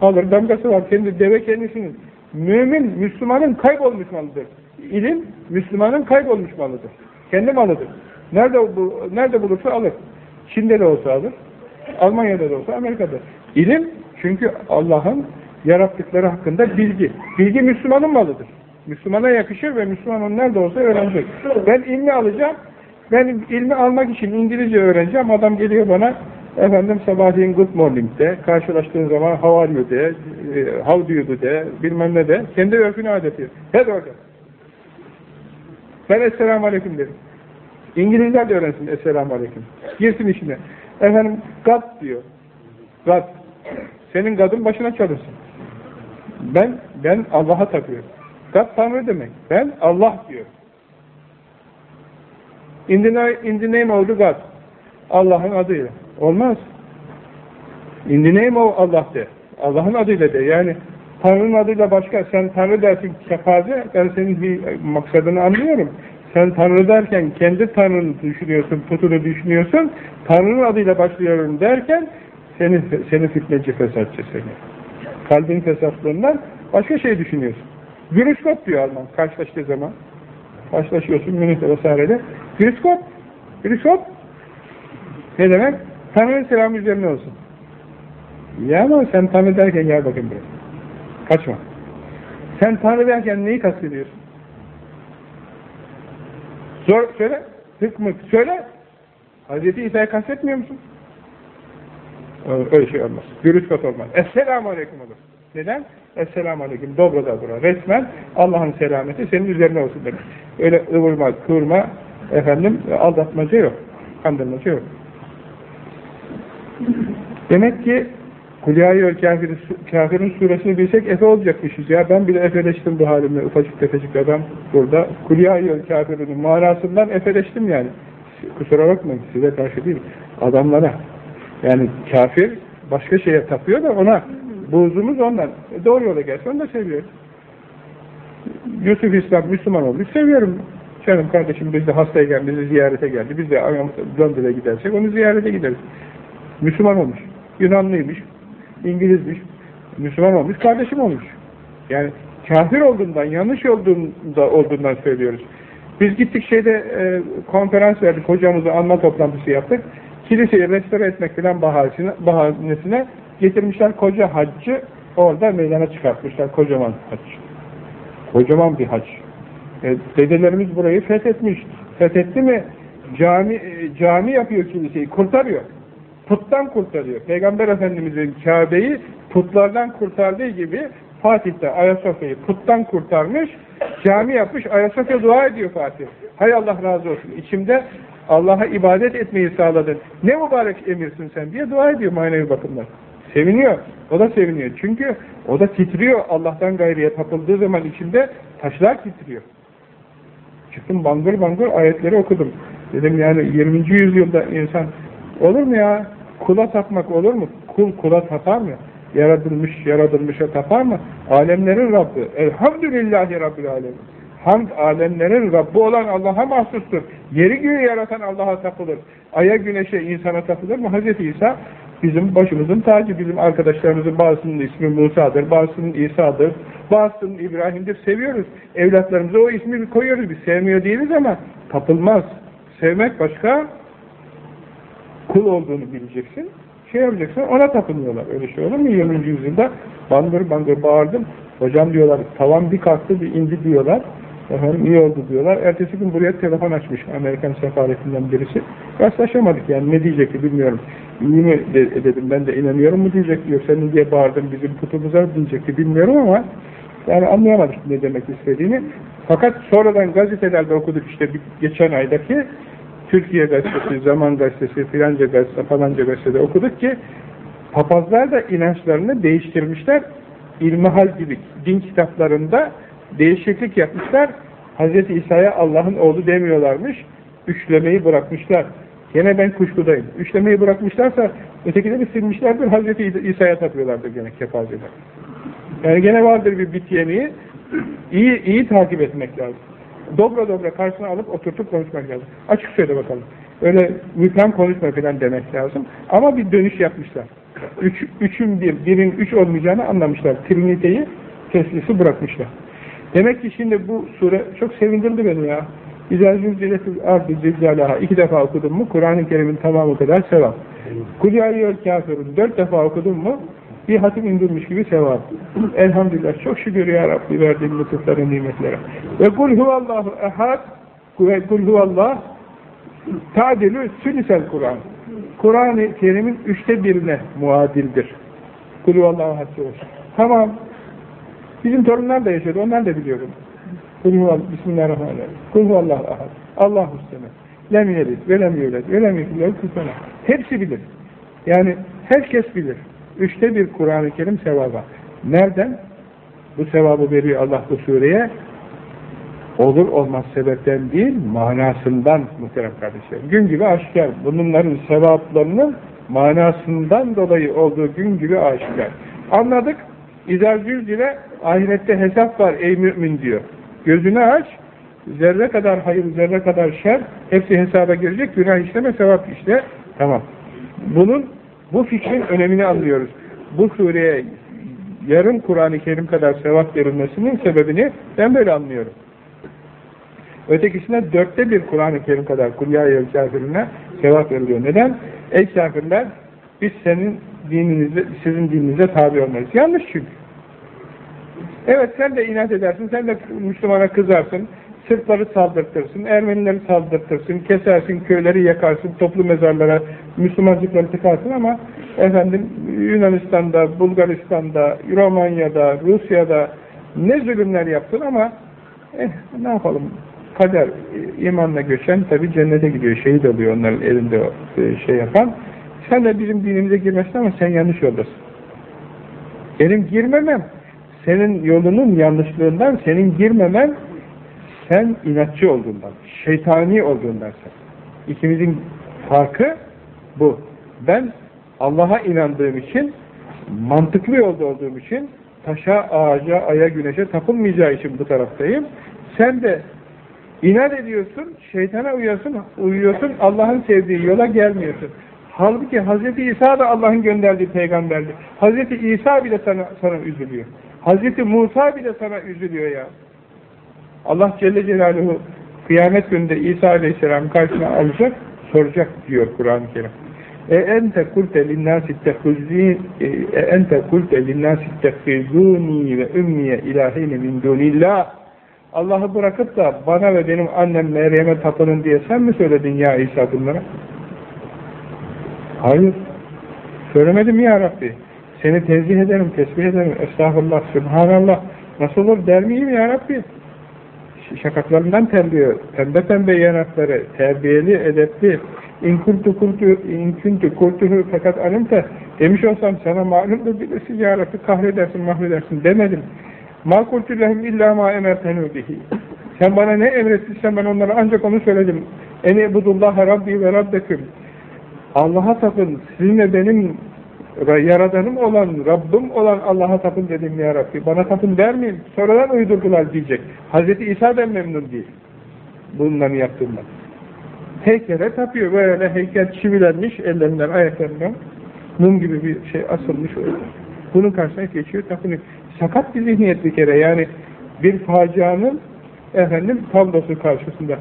Alır, damgası var, kendi deve kendisinin. Mümin, Müslümanın kaybolmuş malıdır. İlim, Müslümanın kaybolmuş malıdır. Kendi malıdır. Nerede, bu, nerede bulursa alır. Çin'de de olsa alır. Almanya'da da olsa, Amerika'da. İlim, çünkü Allah'ın yarattıkları hakkında bilgi. Bilgi Müslümanın malıdır. Müslümana yakışır ve Müslümanın nerede olsa öğrenecek. Ben ilmi alacağım, ben ilmi almak için İngilizce öğreneceğim, adam geliyor bana, efendim sabahleyin good morning de, karşılaştığın zaman how are you de, e, how do you do de, bilmem ne de, kendi örfünü adeti. Hadi orada. Ben esselamu aleyküm derim. İngilizler de öğrensin esselamu aleyküm. Girsin işine. Efendim God diyor. God. Senin gadın başına çalışsın. Ben ben Allah'a tapıyorum. God Tanrı demek. Ben Allah diyor. In the, in the name of God. Allah'ın adıyla. Olmaz. In the name of Allah de. Allah'ın adıyla de. Yani Tanrı'nın adıyla başka. Sen Tanrı dersin kefaze. Ben senin bir maksadını anlıyorum. Sen Tanrı derken kendi Tanrı'nı düşünüyorsun, putunu düşünüyorsun. Tanrı'nın adıyla başlıyorum derken seni, seni fitneci fesatçı seni. Kalbin fesatlığından başka şey düşünüyorsun. Virüskop diyor Alman karşılaştığı zaman. Karşılaşıyorsun Münih'te vesaireyle. Virüskop. Virüskop. Ne demek? Tanrı'nın selamı üzerine olsun. Ya ama sen Tanrı derken gel bakayım buraya. Kaçma. Sen Tanrı derken neyi kastediyorsun? Zor, söyle. Hükmü söyle. Hazreti İsa'yı kastetmiyor musun? Öyle şey olmaz. Virüskot olmaz. Esselamu Aleyküm olur. Neden? Esselamu Aleyküm. Dobra dobra. Resmen Allah'ın selameti senin üzerine olsun demek. Öyle ıvırma, kıvırma, efendim aldatmaca yok. Kandırmaca yok. Demek ki Kulyayı kafirin, kafirin suresini bilsek Efe olacakmışız ya. Ben bile efeleştim bu halimle. Ufacık tefecik adam burada. Kulyayı kafirinin manasından efeleştim yani. Kusura bakmayın size karşı değil. Adamlara. Yani kafir başka şeye tapıyor da ona buğzumuz ondan. E doğru yola gelse onu da seviyor. Yusuf İslam Müslüman olmuş. Seviyorum. Canım kardeşim biz de hastayken bizi ziyarete geldi. Biz de Londra'ya gidersek onu ziyarete gideriz. Müslüman olmuş. Yunanlıymış. İngilizmiş. Müslüman olmuş. Kardeşim olmuş. Yani kafir olduğundan, yanlış olduğunda olduğundan söylüyoruz. Biz gittik şeyde e, konferans verdik. Hocamızla anma toplantısı yaptık kiliseyi restore etmek filan bahanesine, bahanesine getirmişler koca haccı orada meydana çıkartmışlar kocaman hac. Kocaman bir hac. E, dedelerimiz burayı fethetmiş. Fethetti mi? Cami, e, cami yapıyor kiliseyi, kurtarıyor. Puttan kurtarıyor. Peygamber Efendimiz'in Kabe'yi putlardan kurtardığı gibi Fatih de Ayasofya'yı puttan kurtarmış, cami yapmış, Ayasofya dua ediyor Fatih. Hay Allah razı olsun. İçimde Allah'a ibadet etmeyi sağladın. Ne mübarek emirsin sen diye dua ediyor manevi bakımdan. Seviniyor. O da seviniyor. Çünkü o da titriyor Allah'tan gayriye tapıldığı zaman içinde taşlar titriyor. Çıktım bangır bangır ayetleri okudum. Dedim yani 20. yüzyılda insan olur mu ya? Kula tapmak olur mu? Kul kula tapar mı? Yaratılmış, yaratılmışa tapar mı? Alemlerin Rabbi. Elhamdülillahi Rabbil Alemin. Hamd alemlerin Rabbi olan Allah'a mahsustur. Yeri göğü yaratan Allah'a tapılır. Aya, güneşe, insana tapılır mı? Hz. İsa bizim başımızın tacı. Bizim arkadaşlarımızın bazısının ismi Musa'dır, bazısının İsa'dır, bazısının İbrahim'dir. Seviyoruz. Evlatlarımıza o ismi koyuyoruz. Biz sevmiyor değiliz ama tapılmaz. Sevmek başka, kul olduğunu bileceksin. Şey yapacaksın, ona tapınıyorlar. Öyle şey olur mu? 20. yüzyılda bangır bangır bağırdım. Hocam diyorlar, tavan bir kalktı bir indi diyorlar. Efendim iyi oldu diyorlar. Ertesi gün buraya telefon açmış Amerikan sefaletinden birisi. Rastlaşamadık yani ne diyecekti bilmiyorum. İyi mi de, dedim ben de inanıyorum mu diyecek diyor. Senin diye bağırdın bizim kutumuza diyecekti bilmiyorum ama yani anlayamadık ne demek istediğini. Fakat sonradan gazetelerde okuduk işte geçen aydaki Türkiye Gazetesi, Zaman Gazetesi, filanca gazete, falanca gazetede okuduk ki papazlar da inançlarını değiştirmişler. İlmihal gibi din kitaplarında değişiklik yapmışlar. Hz. İsa'ya Allah'ın oğlu demiyorlarmış. Üçlemeyi bırakmışlar. Gene ben kuşkudayım. Üçlemeyi bırakmışlarsa ötekileri silmişlerdir. Hz. İsa'ya tapıyorlardır gene kefazede. Yani gene vardır bir bit yeniği. İyi, iyi takip etmek lazım. Dobra dobra karşısına alıp oturtup konuşmak lazım. Açık söyle bakalım. Öyle müphem konuşma falan demek lazım. Ama bir dönüş yapmışlar. Üç, üçün bir, birin üç olmayacağını anlamışlar. Triniteyi teslisi bırakmışlar. Demek ki şimdi bu sure çok sevindirdi beni ya. İzâ zülziletül ardı zilzâlâhâ iki defa okudum mu Kur'an-ı Kerim'in tamamı kadar sevap. Kulyâliyel kâfirun dört defa okudum mu bir hatim indirmiş gibi sevap. Elhamdülillah çok şükür ya Rabbi verdiğin lütuflara, nimetlere. Ve kul huvallahu ehad ve kul huvallah tadilü sülisel Kur'an. Kur'an-ı Kerim'in üçte birine muadildir. Kul huvallahu ehad Tamam. Bizim torunlar da yaşadı. Onlar da biliyorum. Kul huvallahu bismillahirrahmanirrahim. Kul huvallahu ehad. Allahu semet. Lem yelid ve lem yulad ve lem yekul Hepsi bilir. Yani herkes bilir. Üçte bir Kur'an-ı Kerim sevaba. Nereden? Bu sevabı veriyor Allah bu sureye. Olur olmaz sebepten değil, manasından muhterem kardeşlerim. Gün gibi aşikar. Bunların sevaplarının manasından dolayı olduğu gün gibi aşikar. Anladık. İzercül ile ahirette hesap var ey mümin diyor. Gözünü aç, zerre kadar hayır, zerre kadar şer, hepsi hesaba girecek, günah işleme, sevap işte. Tamam. Bunun bu fikrin önemini anlıyoruz. Bu sureye yarım Kur'an-ı Kerim kadar sevap verilmesinin sebebini ben böyle anlıyorum. Ötekisine dörtte bir Kur'an-ı Kerim kadar kulyâ-i kafirine sevap veriliyor. Neden? Ey kafirler biz senin dininize, sizin dininize tabi olmayız. Yanlış çünkü. Evet sen de inat edersin, sen de Müslümana kızarsın, Sırpları saldırtırsın, Ermenileri saldırtırsın, kesersin, köyleri yakarsın, toplu mezarlara Müslümancıkları tıkarsın ama efendim Yunanistan'da, Bulgaristan'da, Romanya'da, Rusya'da ne zulümler yaptın ama eh, ne yapalım kader imanla göçen tabi cennete gidiyor, şehit oluyor onların elinde e, şey yapan. Sen de bizim dinimize girmesin ama sen yanlış yoldasın. Benim girmemem, senin yolunun yanlışlığından, senin girmemen sen inatçı olduğundan, şeytani olduğundan sen. İkimizin farkı bu. Ben Allah'a inandığım için, mantıklı yolda olduğum için, taşa, ağaca, aya, güneşe tapılmayacağı için bu taraftayım. Sen de inat ediyorsun, şeytana uyuyorsun, uyuyorsun, Allah'ın sevdiği yola gelmiyorsun. Halbuki Hz. İsa da Allah'ın gönderdiği peygamberdi. Hz. İsa bile sana, sana üzülüyor. Hz. Musa bile sana üzülüyor ya. Allah Celle Celaluhu kıyamet gününde İsa Aleyhisselam karşısına alacak, soracak diyor Kur'an-ı Kerim. E ente kulte linnâsi ittehuzî e ente kulte linnâsi ittehuzûnî ve ümmiye ilâhîne min dûnillâh Allah'ı bırakıp da bana ve benim annem Meryem'e tapının diye sen mi söyledin ya İsa bunlara? Hayır. Söylemedim ya Rabbi. Seni tenzih ederim, tesbih ederim. Estağfurullah, Sübhanallah. Nasıl olur der miyim ya Rabbi? Şakaklarından terliyor. Pembe pembe yanakları, terbiyeli, edepli. İn kuntu kuntu, in kuntu kuntuhu fakat alimte. Demiş olsam sana malumdur bilirsin ya Rabbi kahredersin, mahredersin demedim. Ma kuntu lehum illa ma emertenu bihi. Sen bana ne emrettiysen ben onlara ancak onu söyledim. Eni ebudullaha rabbi ve rabbeküm. Allah'a tapın, sizinle benim Yaradanım olan, Rabbim olan Allah'a tapın dedim ya Rabbi. Bana tapın der miyim? Sonradan uydurdular diyecek. Hz. İsa da memnun değil. Bunların yaptığından. Heykele tapıyor. Böyle heykel çivilenmiş ellerinden, ayaklarından. Mum gibi bir şey asılmış öyle. Bunun karşısına geçiyor, tapınıyor. Sakat bir zihniyet bir kere. Yani bir facianın efendim tablosu karşısında.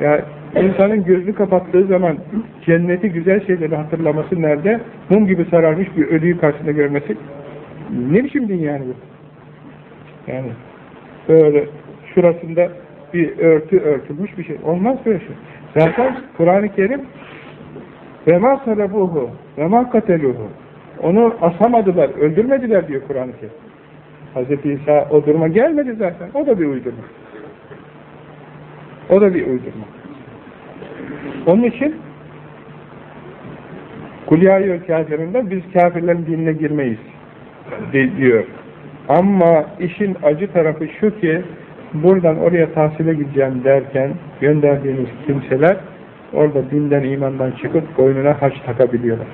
Ya insanın gözünü kapattığı zaman cenneti güzel şeyleri hatırlaması nerede? Mum gibi sararmış bir ölüyü karşısında görmesi. Ne biçim dünya yani bu? Yani böyle şurasında bir örtü örtülmüş bir şey. Olmaz böyle şey. Zaten Kur'an-ı Kerim sarabuhu ve ma kateluhu onu asamadılar, öldürmediler diyor Kur'an-ı Kerim. Hz. İsa o duruma gelmedi zaten. O da bir uydurma. O da bir uydurma. Onun için Kulyâ-i kafirinde biz kafirlerin dinine girmeyiz diyor. Ama işin acı tarafı şu ki buradan oraya tahsile gideceğim derken gönderdiğimiz kimseler orada dinden imandan çıkıp boynuna haç takabiliyorlar.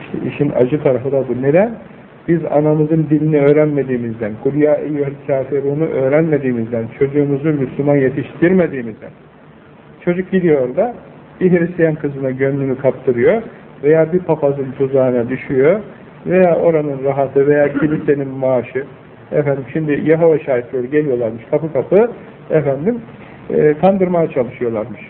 İşte işin acı tarafı da bu. Neden? Biz anamızın dilini öğrenmediğimizden, Kulya eyyühel öğrenmediğimizden, çocuğumuzu Müslüman yetiştirmediğimizden. Çocuk gidiyor orada, bir Hristiyan kızına gönlünü kaptırıyor veya bir papazın tuzağına düşüyor veya oranın rahatı veya kilisenin maaşı efendim şimdi Yahova şahitleri geliyorlarmış kapı kapı efendim e, kandırmaya çalışıyorlarmış.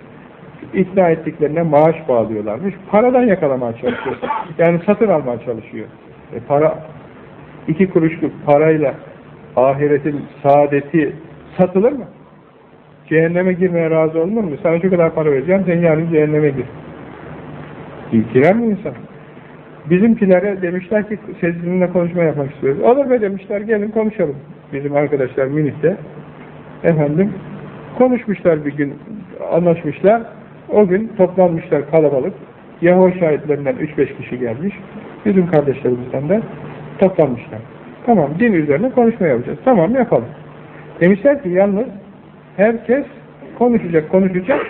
İkna ettiklerine maaş bağlıyorlarmış. Paradan yakalamaya çalışıyor. Yani satın almaya çalışıyor. E, para iki kuruşluk parayla ahiretin saadeti satılır mı? Cehenneme girmeye razı olunur mu? Sana şu kadar para vereceğim, sen yarın cehenneme gir. Girer mi insan? Bizimkilere demişler ki sizinle konuşma yapmak istiyoruz. Olur be demişler, gelin konuşalım. Bizim arkadaşlar Münih'te. Efendim, konuşmuşlar bir gün, anlaşmışlar. O gün toplanmışlar kalabalık. Yahoo şahitlerinden 3-5 kişi gelmiş. Bizim kardeşlerimizden de toplanmışlar. Tamam, din üzerine konuşma yapacağız. Tamam, yapalım. Demişler ki yalnız herkes konuşacak, konuşacak,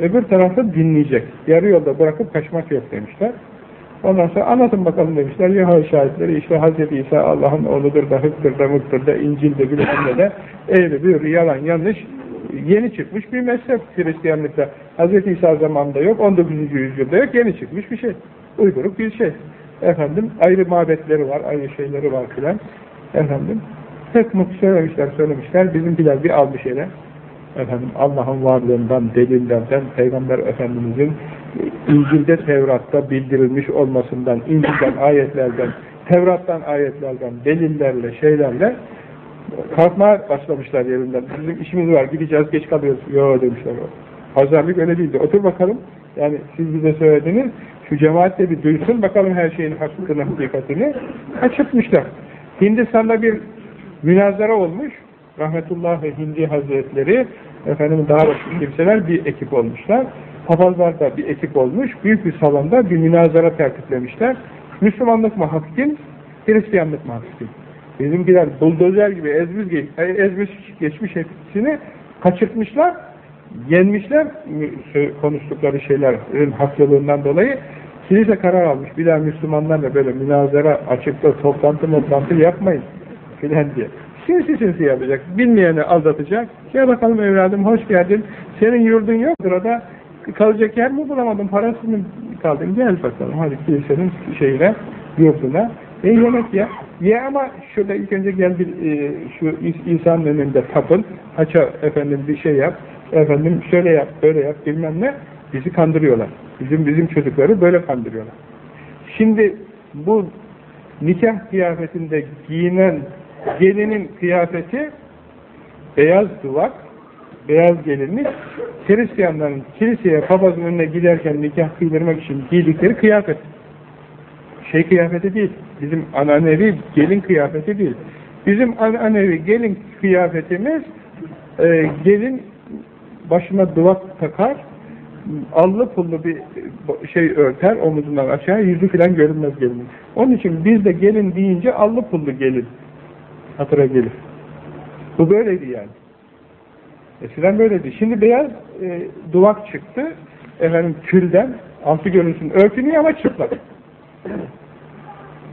öbür tarafı dinleyecek. Yarı yolda bırakıp kaçmak yok demişler. Ondan sonra anlatın bakalım demişler. Yahoo şahitleri işte Hz. İsa Allah'ın oğludur da hıktır da mıktır da İncil'de bilmem de eğri büğrü yalan yanlış yeni çıkmış bir mezhep Hristiyanlıkta. Hz. İsa zamanında yok, 19. yüzyılda yok, yeni çıkmış bir şey. Uyduruk bir şey. Efendim, ayrı mabetleri var, ayrı şeyleri var filan. Efendim, pek mutlu söylemişler, söylemişler. Bizimkiler bir almış ele. Efendim, Allah'ın varlığından, delillerden, Peygamber Efendimizin İncil'de, Tevrat'ta bildirilmiş olmasından, İncil'den, ayetlerden, Tevrat'tan, ayetlerden, delillerle, şeylerle kalkmaya başlamışlar yerinden. Bizim işimiz var, gideceğiz, geç kalıyoruz. Yo demişler. Pazarlık öyle değildi. Otur bakalım. Yani siz bize söylediniz, şu cemaat de bir duysun bakalım her şeyin hakkını, hakikatini. Kaçırtmışlar. Hindistan'da bir münazara olmuş. Rahmetullahi Hindi Hazretleri, efendim daha başka kimseler bir ekip olmuşlar. Papazlar da bir ekip olmuş. Büyük bir salonda bir münazara tertiplemişler. Müslümanlık mı hakim, Hristiyanlık mı hakim? Bizimkiler buldozer gibi ezmiş, ezmiş geçmiş hepsini kaçırtmışlar, yenmişler konuştukları şeylerin haklılığından dolayı. Kilise karar almış. Bir daha Müslümanlarla böyle münazara, açıkta toplantı toplantı yapmayın filan diye. Sinsi sinsi yapacak. Bilmeyeni aldatacak. Gel bakalım evladım hoş geldin. Senin yurdun yok burada. Kalacak yer mi bulamadın? Parası mı kaldın? Gel bakalım. Hadi kilisenin şeyine, yurduna. E yemek ye. Ye ama şurada ilk önce gel bir e, şu insanın önünde tapın. Haça efendim bir şey yap. Efendim şöyle yap, böyle yap bilmem ne. Bizi kandırıyorlar. Bizim bizim çocukları böyle kandırıyorlar. Şimdi bu nikah kıyafetinde giyinen gelinin kıyafeti beyaz duvak, beyaz gelinlik, Hristiyanların kiliseye papazın önüne giderken nikah kıydırmak için giydikleri kıyafet. Şey kıyafeti değil, bizim ananevi gelin kıyafeti değil. Bizim ananevi gelin kıyafetimiz, e, gelin başına duvak takar, allı pullu bir şey örter omuzundan aşağı, yüzü filan görünmez gelin. Onun için biz de gelin deyince allı pullu gelin hatıra gelir. Bu böyleydi yani. Eskiden böyleydi. Şimdi beyaz e, duvak çıktı. Efendim külden altı görünsün örtünüyor ama çıplak.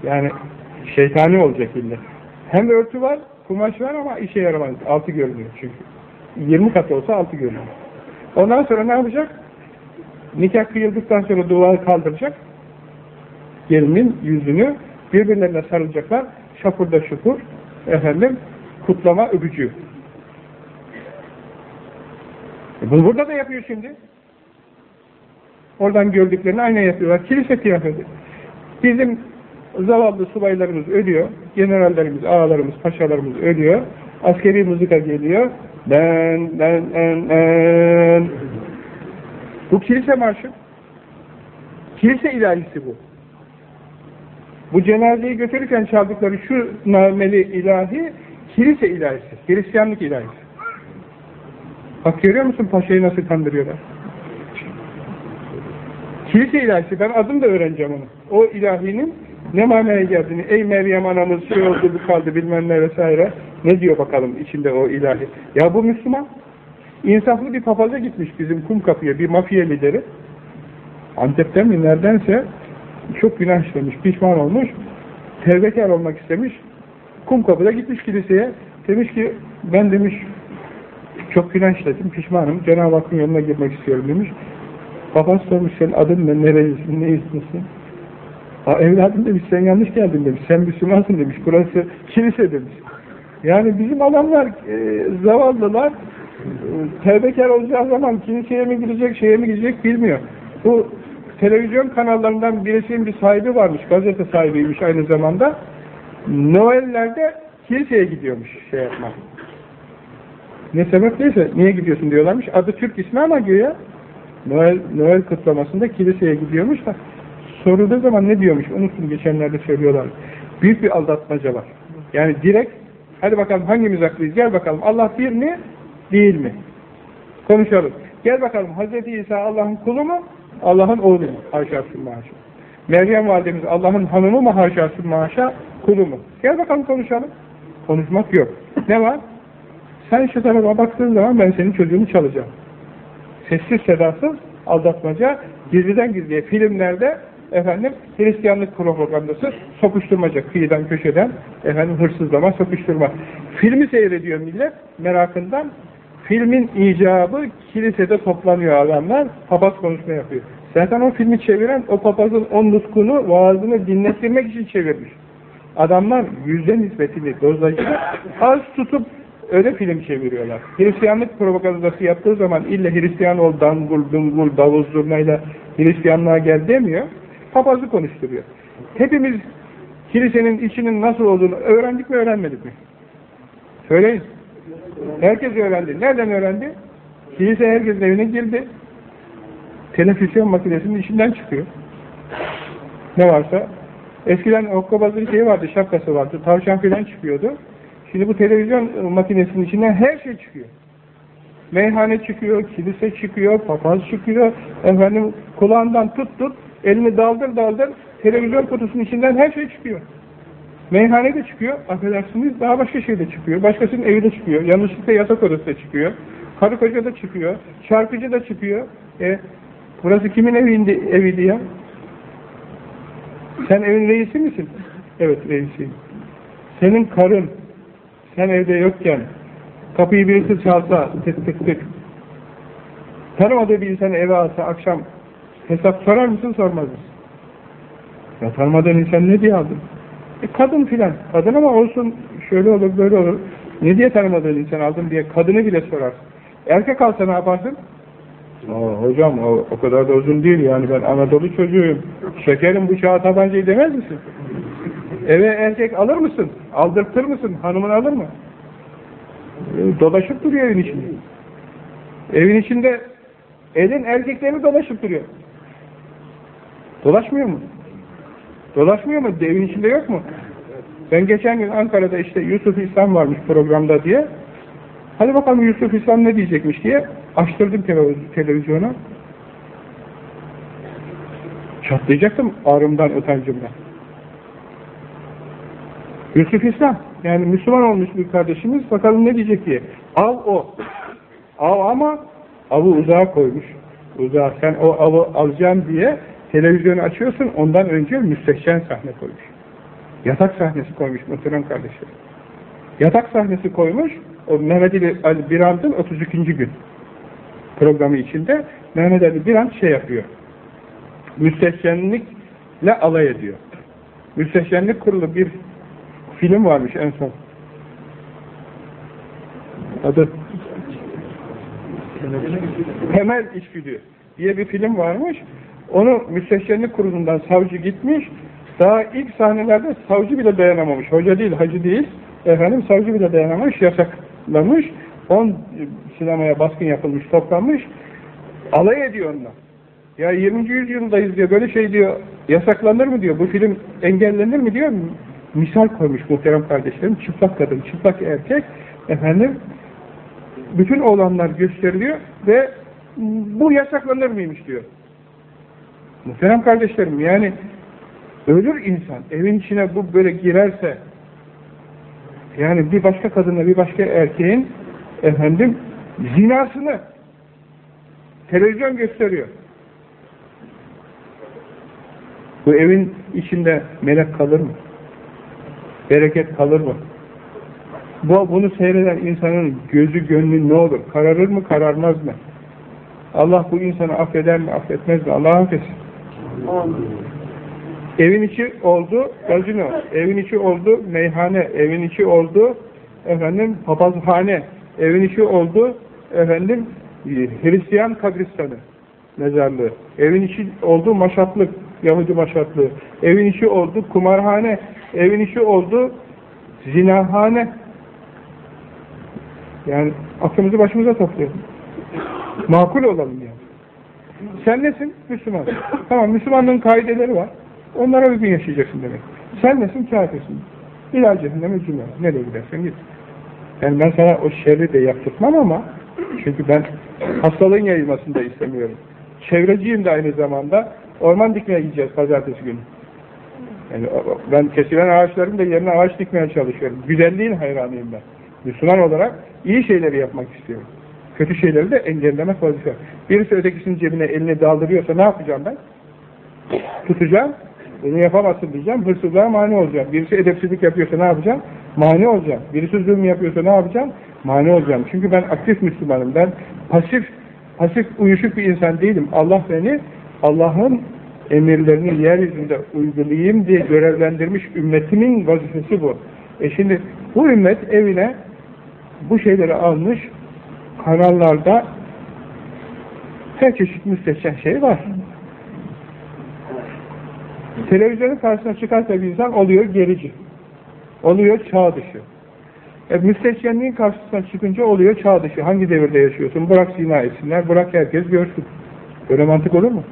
Yani şeytani olacak illa. Hem örtü var, kumaş var ama işe yaramaz. Altı görünüyor çünkü. 20 kat olsa altı görünüyor. Ondan sonra ne yapacak? Nikah kıyıldıktan sonra duvarı kaldıracak. Gelinin yüzünü birbirlerine sarılacaklar. Şapurda şukur. Efendim kutlama öpücüğü. E bunu burada da yapıyor şimdi. Oradan gördüklerini aynı yapıyorlar. Kilise kıyafeti. Bizim zavallı subaylarımız ölüyor. Generallerimiz, ağalarımız, paşalarımız ölüyor. Askeri müzika geliyor. Ben, ben, ben, ben. Bu kilise marşı. Kilise ilahisi bu. Bu cenazeyi götürürken çaldıkları şu nameli ilahi kilise ilahisi, Hristiyanlık ilahisi. Bak görüyor musun paşayı nasıl kandırıyorlar? Kilise ilahisi, ben adım da öğreneceğim onu. O ilahinin ne manaya geldiğini, ey Meryem anamız şey oldu bu kaldı bilmem ne vesaire. Ne diyor bakalım içinde o ilahi. Ya bu Müslüman. İnsaflı bir papaza gitmiş bizim kum kapıya bir mafya lideri. Antep'ten mi neredense çok günah işlemiş, pişman olmuş, tevbekar olmak istemiş, Kumkapı'da gitmiş kiliseye, demiş ki, ben demiş, çok günah işledim, pişmanım, Cenab-ı Hakk'ın yoluna girmek istiyorum demiş. Babam sormuş, senin adın ne, nerelisin, ne istiyorsun? Ha evladım demiş, sen yanlış geldin demiş, sen Müslümansın demiş, burası kilise demiş. Yani bizim adamlar, e, zavallılar, e, tevbekar olacağı zaman kiliseye mi gidecek, şeye mi gidecek bilmiyor. Bu televizyon kanallarından birisinin bir sahibi varmış, gazete sahibiymiş aynı zamanda. Noel'lerde kiliseye gidiyormuş şey yapma. Ne sebep neyse, niye gidiyorsun diyorlarmış. Adı Türk ismi ama güya Noel, Noel kutlamasında kiliseye gidiyormuş da sorulduğu zaman ne diyormuş, unuttum geçenlerde söylüyorlar. Büyük bir aldatmaca var. Yani direkt, hadi bakalım hangimiz haklıyız, gel bakalım Allah bir mi, değil mi? Konuşalım. Gel bakalım Hz. İsa Allah'ın kulu mu, Allah'ın oğlu mu? Haşasın maşa. Meryem validemiz Allah'ın hanımı mı haşasın maşa, kulu mu? Gel bakalım konuşalım. Konuşmak yok. Ne var? Sen şu tarafa baktığın zaman ben senin çocuğunu çalacağım. Sessiz sedasız aldatmaca, gizliden gizliye filmlerde efendim Hristiyanlık propagandası sokuşturmaca kıyıdan köşeden efendim hırsızlama sokuşturma. Filmi seyrediyor millet merakından filmin icabı kilisede toplanıyor adamlar papaz konuşma yapıyor. Zaten o filmi çeviren o papazın o nutkunu vaazını dinlettirmek için çevirmiş. Adamlar yüzde nispetini dozajı az tutup öyle film çeviriyorlar. Hristiyanlık propagandası yaptığı zaman illa Hristiyan ol, dangul, dungul, davul zurnayla Hristiyanlığa gel demiyor. Papazı konuşturuyor. Hepimiz kilisenin içinin nasıl olduğunu öğrendik mi öğrenmedik mi? Söyleyin. Herkes öğrendi. Nereden öğrendi? Kilise herkesin evine girdi. Televizyon makinesinin içinden çıkıyor. Ne varsa. Eskiden okkabazın şeyi vardı, şapkası vardı. Tavşan filan çıkıyordu. Şimdi bu televizyon makinesinin içinden her şey çıkıyor. Meyhane çıkıyor, kilise çıkıyor, papaz çıkıyor. Efendim kulağından tut tut, elini daldır daldır, televizyon kutusunun içinden her şey çıkıyor. Meyhane de çıkıyor, affedersiniz, daha başka şey çıkıyor. Başkasının evi de çıkıyor, yanlışlıkla yatak odası da çıkıyor. Karı koca da çıkıyor, şarkıcı da çıkıyor. E, burası kimin eviydi, eviydi ya? Sen evin reisi misin? Evet reisiyim. Senin karın, sen evde yokken, kapıyı birisi çalsa, tık tık tık, tanımadığı bir insanı eve alsa akşam hesap sorar mısın, sormaz mısın? Ya tanımadığın insan ne diye aldın? E kadın filan. Kadın ama olsun şöyle olur böyle olur. Ne diye tanımadığın insan aldın diye kadını bile sorarsın. Erkek alsa ne yaparsın? Aa, hocam o, o kadar da uzun değil yani ben Anadolu çocuğuyum. Şekerim bıçağı tabancayı demez misin? Eve erkek alır mısın? Aldırtır mısın? Hanımın alır mı? E, dolaşıp duruyor evin içinde. Evin içinde elin erkekleri dolaşıp duruyor. Dolaşmıyor mu? Dolaşmıyor mu? Evin içinde yok mu? Ben geçen gün Ankara'da işte Yusuf İslam varmış programda diye. Hadi bakalım Yusuf İslam ne diyecekmiş diye açtırdım televiz- televizyona. Çatlayacaktım ağrımdan, utancımdan. Yusuf İslam, yani Müslüman olmuş bir kardeşimiz, bakalım ne diyecek diye. Av o. Av ama avı uzağa koymuş. Uzağa, sen o avı alacaksın diye televizyonu açıyorsun, ondan önce müstehcen sahne koymuş. Yatak sahnesi koymuş muhterem kardeşler. Yatak sahnesi koymuş, o Mehmet Ali Birand'ın 32. gün programı içinde Mehmet Ali Birand şey yapıyor. Müstehcenlikle alay ediyor. Müstehcenlik kurulu bir film varmış en son. Adı Temel İçgüdü diye bir film varmış. Onu müstehcenlik kurulundan savcı gitmiş. Daha ilk sahnelerde savcı bile dayanamamış. Hoca değil, hacı değil. Efendim savcı bile dayanamamış, yasaklamış. On sinemaya baskın yapılmış, toplanmış. Alay ediyor onunla. Ya 20. yüzyıldayız diyor, böyle şey diyor, yasaklanır mı diyor, bu film engellenir mi diyor, misal koymuş muhterem kardeşlerim, çıplak kadın, çıplak erkek, efendim, bütün olanlar gösteriliyor ve bu yasaklanır mıymış diyor. Muhterem kardeşlerim, yani ölür insan, evin içine bu böyle girerse, yani bir başka kadınla bir başka erkeğin, efendim, zinasını televizyon gösteriyor. Bu evin içinde melek kalır mı? Bereket kalır mı? Bu, bunu seyreden insanın gözü, gönlü ne olur? Kararır mı, kararmaz mı? Allah bu insanı affeder mi, affetmez mi? Allah affetsin. Evin içi oldu gazino, evin içi oldu meyhane, evin içi oldu efendim papazhane, evin içi oldu efendim Hristiyan kabristanı mezarlığı, evin içi oldu maşatlık, Yahudi maşatlığı, evin içi oldu kumarhane, evin içi oldu zinahane. Yani aklımızı başımıza toplayalım. Makul olalım yani. Sen nesin? Müslüman. Tamam, Müslümanlığın kaideleri var. Onlara uygun yaşayacaksın demek. Sen nesin? Kafirsin. İlal cehenneme cümle. Nereye gidersen git. Yani ben sana o şerri de yaptırtmam ama çünkü ben hastalığın yayılmasını da istemiyorum. Çevreciyim de aynı zamanda. Orman dikmeye gideceğiz pazartesi günü. Yani ben kesilen ağaçların da yerine ağaç dikmeye çalışıyorum. Güzelliğin hayranıyım ben. Müslüman olarak iyi şeyleri yapmak istiyorum. Kötü şeyleri de engellemek vazife. Birisi ötekisinin cebine elini daldırıyorsa ne yapacağım ben? Tutacağım. Bunu yapamazsın diyeceğim. Hırsızlığa mani olacağım. Birisi edepsizlik yapıyorsa ne yapacağım? Mani olacağım. Birisi zulüm yapıyorsa ne yapacağım? Mani olacağım. Çünkü ben aktif Müslümanım. Ben pasif pasif uyuşuk bir insan değilim. Allah beni Allah'ın emirlerini yeryüzünde uygulayayım diye görevlendirmiş ümmetimin vazifesi bu. E şimdi bu ümmet evine bu şeyleri almış kanallarda her çeşit müstehcen şey var. Televizyonun karşısına çıkarsa bir insan oluyor gerici. Oluyor çağ dışı. E, müstehcenliğin karşısına çıkınca oluyor çağ dışı. Hangi devirde yaşıyorsun? Bırak zina etsinler, bırak herkes görsün. Böyle mantık olur mu?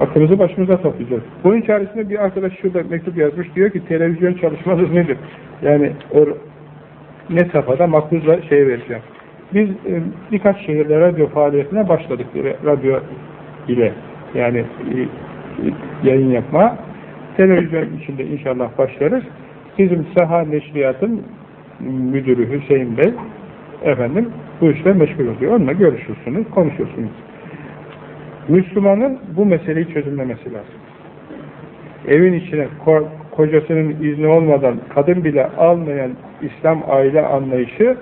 Aklımızı başımıza toplayacağız. Bunun içerisinde bir arkadaş şurada mektup yazmış. Diyor ki televizyon çalışmanız nedir? Yani o ne safhada makbuzla şey vereceğim. Biz e, birkaç şehirde radyo faaliyetine başladık. Radyo ile yani e, yayın yapma. Televizyon içinde inşallah başlarız. Bizim Saha Neşriyat'ın müdürü Hüseyin Bey efendim bu işle meşgul oluyor. Onunla görüşürsünüz, konuşursunuz. Müslümanın bu meseleyi çözümlemesi lazım. Evin içine kocasının izni olmadan kadın bile almayan İslam aile anlayışı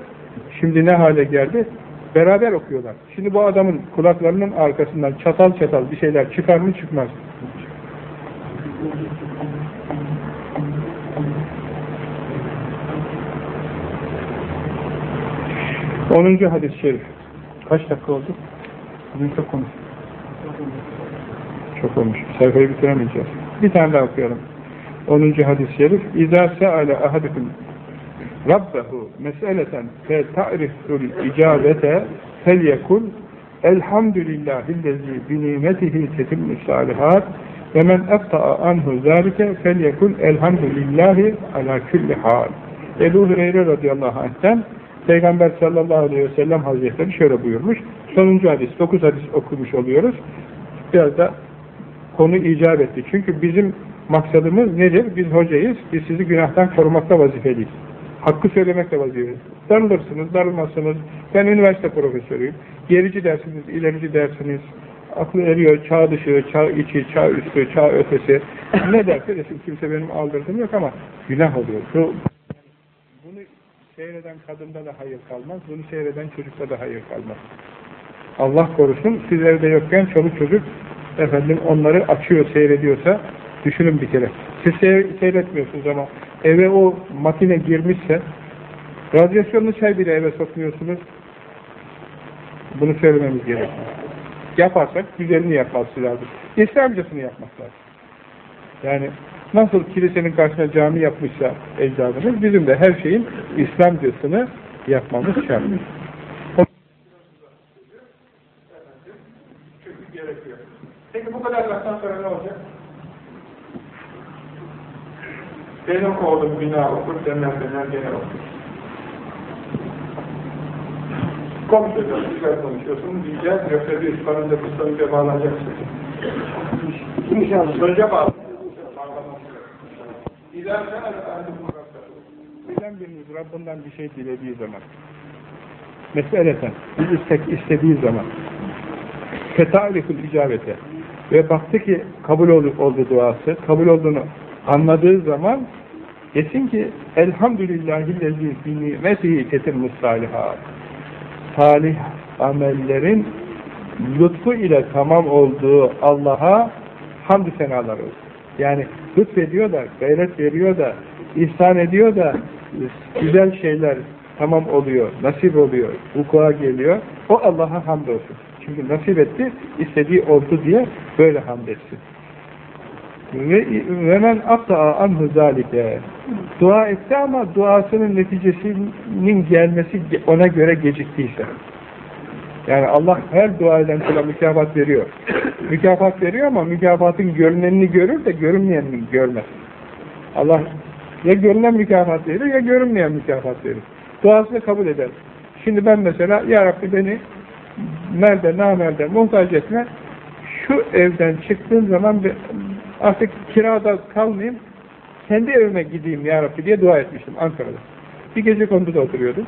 şimdi ne hale geldi? Beraber okuyorlar. Şimdi bu adamın kulaklarının arkasından çatal çatal bir şeyler çıkar mı çıkmaz. Onuncu hadis-i şerif. Kaç dakika oldu? Bugün çok konuştuk. Çok olmuş. Sayfayı bitiremeyeceğiz. Bir tane daha okuyalım. 10. hadis-i şerif se'ale ahadukum Rabbehu mes'eleten fe ta'riful icabete fel yekul Elhamdülillahillezî binimetihi tetimmus salihat ve men efta'a anhu zâlike fel yekul elhamdülillahi ala külli hal. Ebu Hureyre radıyallahu anh'ten Peygamber sallallahu aleyhi ve sellem hazretleri şöyle buyurmuş. Sonuncu hadis, dokuz hadis okumuş oluyoruz. Biraz da konu icap etti. Çünkü bizim maksadımız nedir? Biz hocayız, biz sizi günahtan korumakta vazifeliyiz. Hakkı söylemekle vazifeliyiz. Darılırsınız, darılmazsınız. Ben üniversite profesörüyüm. Gerici dersiniz, ilerici dersiniz. Aklı eriyor, çağ dışı, çağ içi, çağ üstü, çağ ötesi. Ne derse desin, kimse benim aldırdığım yok ama günah oluyor. Bu, bunu seyreden kadında da hayır kalmaz, bunu seyreden çocukta da hayır kalmaz. Allah korusun, siz evde yokken çoluk çocuk efendim onları açıyor, seyrediyorsa düşünün bir kere. Siz seyretmiyorsunuz ama eve o makine girmişse radyasyonlu çay bile eve sokmuyorsunuz. Bunu söylememiz gerekiyor. Yaparsak güzelini yapması lazım. İslamcasını yapmak lazım. Yani nasıl kilisenin karşısına cami yapmışsa ecdadımız bizim de her şeyin İslamcasını yapmamız şart. Peki bu kadar laftan sonra ne olacak? Benim oğlum bina okur, demler demler gene okur. Komşuda güzel konuşuyorsun, diyeceğiz, yoksa bir karınca kıslanınca bağlanacaksın. İnşallah. Önce bağlı. Bilen biriniz Rabbinden bir şey dilediği zaman, meseleten, bir istek istediği zaman, fetarikul icabete ve baktı ki kabul oldu, oldu duası, kabul olduğunu anladığı zaman desin ki elhamdülillahillezî bi nimetihi ketirmus salihat salih amellerin lütfu ile tamam olduğu Allah'a hamdü senalar olsun. Yani lütfediyor da, gayret veriyor da, ihsan ediyor da güzel şeyler tamam oluyor, nasip oluyor, vuku'a geliyor. O Allah'a hamd olsun. Çünkü nasip etti, istediği oldu diye böyle hamd etsin. Ve, ve men abda'a anhu zalike dua etti ama duasının neticesinin gelmesi ona göre geciktiyse yani Allah her dua eden kula mükafat veriyor. Mükafat veriyor ama mükafatın görünenini görür de görünmeyenini görmez. Allah ya görünen mükafat verir ya görünmeyen mükafat verir. Duasını kabul eder. Şimdi ben mesela Ya Rabbi beni merde namerde muhtaç etme şu evden çıktığım zaman artık kirada kalmayayım kendi evime gideyim Ya Rabbi diye dua etmiştim Ankara'da. Bir gece konduda oturuyordum.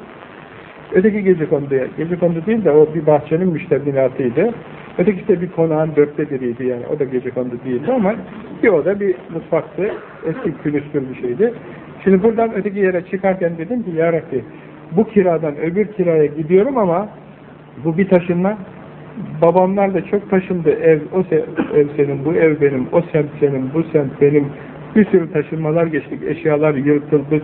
Öteki gece konduya, gece kondu değil de o bir bahçenin müşteminatıydı. Öteki de bir konağın dörtte biriydi yani. O da gece kondu değildi ama bir oda bir mutfaktı. Eski külüstür bir şeydi. Şimdi buradan öteki yere çıkarken dedim ki Ya Rabbi bu kiradan öbür kiraya gidiyorum ama bu bir taşınma. Babamlar da çok taşındı. Ev, o ev senin, bu ev benim, o semt senin, bu semt benim. Bir sürü taşınmalar geçtik. Eşyalar yırtıldı,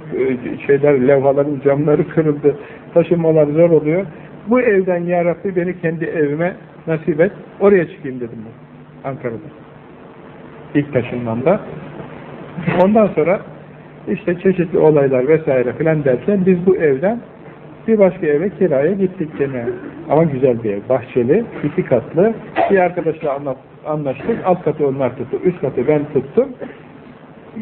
şeyler, levhaların camları kırıldı. Taşınmalar zor oluyor. Bu evden ya Rabbi beni kendi evime nasip et. Oraya çıkayım dedim ben. Ankara'da. İlk taşınmamda. Ondan sonra işte çeşitli olaylar vesaire filan derken biz bu evden bir başka eve kiraya gittik gene. Ama güzel bir ev. Bahçeli, iki katlı. Bir arkadaşla anlaştık. Alt katı onlar tuttu. Üst katı ben tuttum.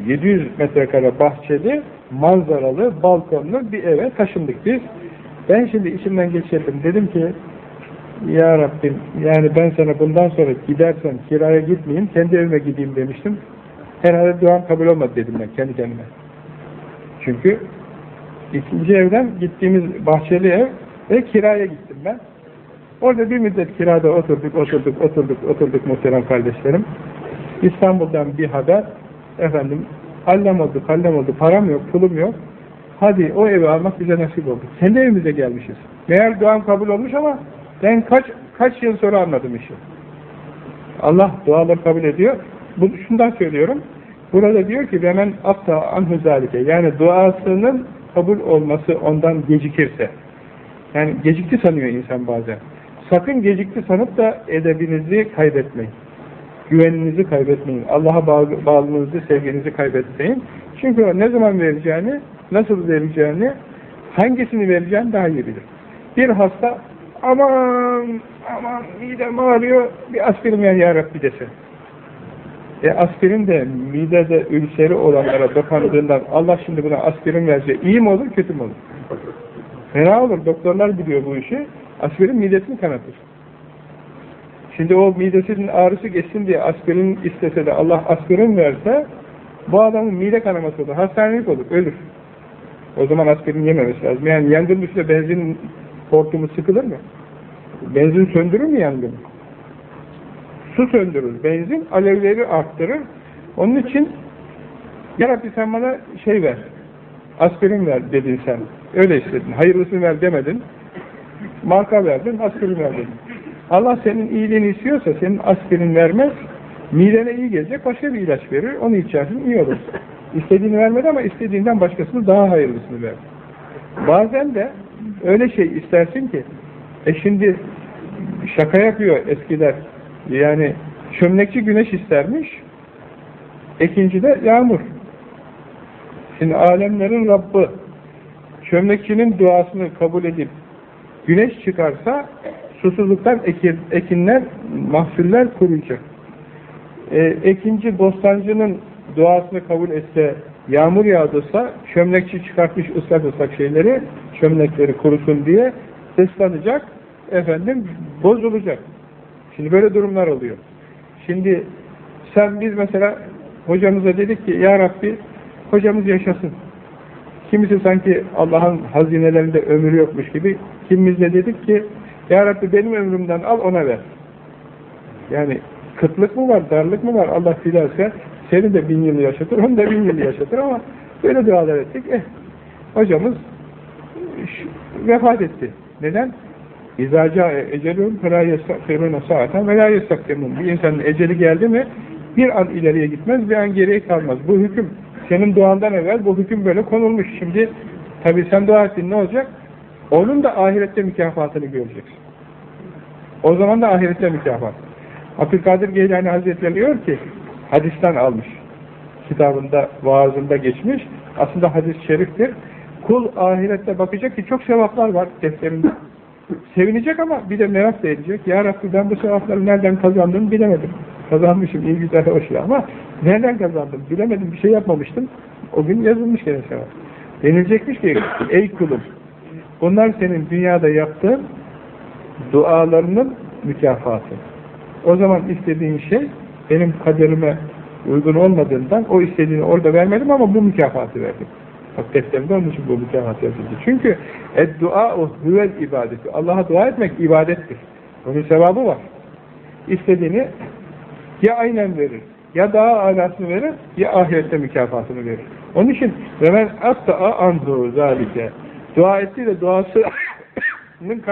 700 metrekare bahçeli, manzaralı, balkonlu bir eve taşındık biz. Ben şimdi içimden geçirdim. Dedim ki Ya Rabbim yani ben sana bundan sonra gidersen kiraya gitmeyeyim, kendi evime gideyim demiştim. Herhalde duam kabul olmadı dedim ben kendi kendime. Çünkü ikinci evden gittiğimiz bahçeli ev ve kiraya gittim ben. Orada bir müddet kirada oturduk, oturduk, oturduk, oturduk muhterem kardeşlerim. İstanbul'dan bir haber, efendim, hallem oldu, hallem oldu, param yok, pulum yok. Hadi o evi almak bize nasip oldu. Kendi evimize gelmişiz. Meğer duam kabul olmuş ama ben kaç kaç yıl sonra anladım işi. Allah duaları kabul ediyor. Bu, şundan söylüyorum. Burada diyor ki hemen apta anhu zalike. Yani duasının kabul olması ondan gecikirse. Yani gecikti sanıyor insan bazen. Sakın gecikti sanıp da edebinizi kaybetmeyin. güveninizi kaybetmeyin. Allah'a bağlı, bağlılığınızı, sevginizi kaybetmeyin. Çünkü ne zaman vereceğini, nasıl vereceğini, hangisini vereceğini daha iyi bilir. Bir hasta aman aman midem ağrıyor bir aspirin ver ya Rabbi dese. E aspirin de midede ülseri olanlara dokandığından Allah şimdi buna aspirin verse iyi mi olur kötü mü olur? Fena olur. Doktorlar biliyor bu işi. Aspirin midesini kanatır. Şimdi o midesinin ağrısı geçsin diye aspirin istese de Allah aspirin verse bu adamın mide kanaması olur. Hastanelik olur. Ölür. O zaman aspirin yememesi lazım. Yani yangın benzin hortumu sıkılır mı? Benzin söndürür mü yangını? Su söndürür. Benzin alevleri arttırır. Onun için Ya Rabbi sen bana şey ver. Aspirin ver dedin sen. Öyle istedin. Hayırlısını ver demedin. Marka verdin, aspirin ver dedin. Allah senin iyiliğini istiyorsa senin aspirin vermez. Midene iyi gelecek başka bir ilaç verir. Onu içersin iyi olur. İstediğini vermedi ama istediğinden başkasını daha hayırlısını ver. Bazen de öyle şey istersin ki e şimdi şaka yapıyor eskiler. Yani çömlekçi güneş istermiş. ikinci de yağmur. Şimdi alemlerin Rabbi çömlekçinin duasını kabul edip güneş çıkarsa susuzluktan ekin, ekinler, mahsuller kuruyacak. E, ekinci bostancının duasını kabul etse, yağmur yağdırsa, çömlekçi çıkartmış ıslak ıslak şeyleri, çömlekleri kurusun diye ıslanacak, efendim bozulacak. Şimdi böyle durumlar oluyor. Şimdi sen biz mesela hocamıza dedik ki, Ya Rabbi hocamız yaşasın. Kimisi sanki Allah'ın hazinelerinde ömür yokmuş gibi, kimimiz de dedik ki, Ya Rabbi benim ömrümden al ona ver. Yani kıtlık mı var, darlık mı var Allah dilerse seni de bin yıl yaşatır, onu da bin yıl yaşatır ama böyle dualar ettik. Eh, hocamız vefat etti. Neden? İzaca ecelun fela yestakfiruna saaten ve la yestakfirun. Bir insanın eceli geldi mi bir an ileriye gitmez, bir an geriye kalmaz. Bu hüküm senin duandan evvel bu hüküm böyle konulmuş. Şimdi tabi sen dua ettin ne olacak? Onun da ahirette mükafatını göreceksin. O zaman da ahirette mükafat. Abdülkadir Geylani Hazretleri diyor ki hadisten almış. Kitabında, vaazında geçmiş. Aslında hadis-i şeriftir. Kul ahirette bakacak ki çok sevaplar var defterinde. Sevinecek ama bir de merak da edecek. Ya Rabbi ben bu sevapları nereden kazandığımı bilemedim. Kazanmışım iyi güzel hoş ya ama nereden kazandım bilemedim bir şey yapmamıştım. O gün yazılmış gene sevap. Denilecekmiş ki ey kulum bunlar senin dünyada yaptığın dualarının mükafatı. O zaman istediğin şey benim kaderime uygun olmadığından o istediğini orada vermedim ama bu mükafatı verdim. Bak defterimde onun için bu mükafat yazıldı. Çünkü dua o hüvel ibadeti. Allah'a dua etmek ibadettir. Onun sevabı var. İstediğini ya aynen verir, ya daha alasını verir, ya ahirette mükafatını verir. Onun için ve men atta'a anhu zalike. Dua etti de duasının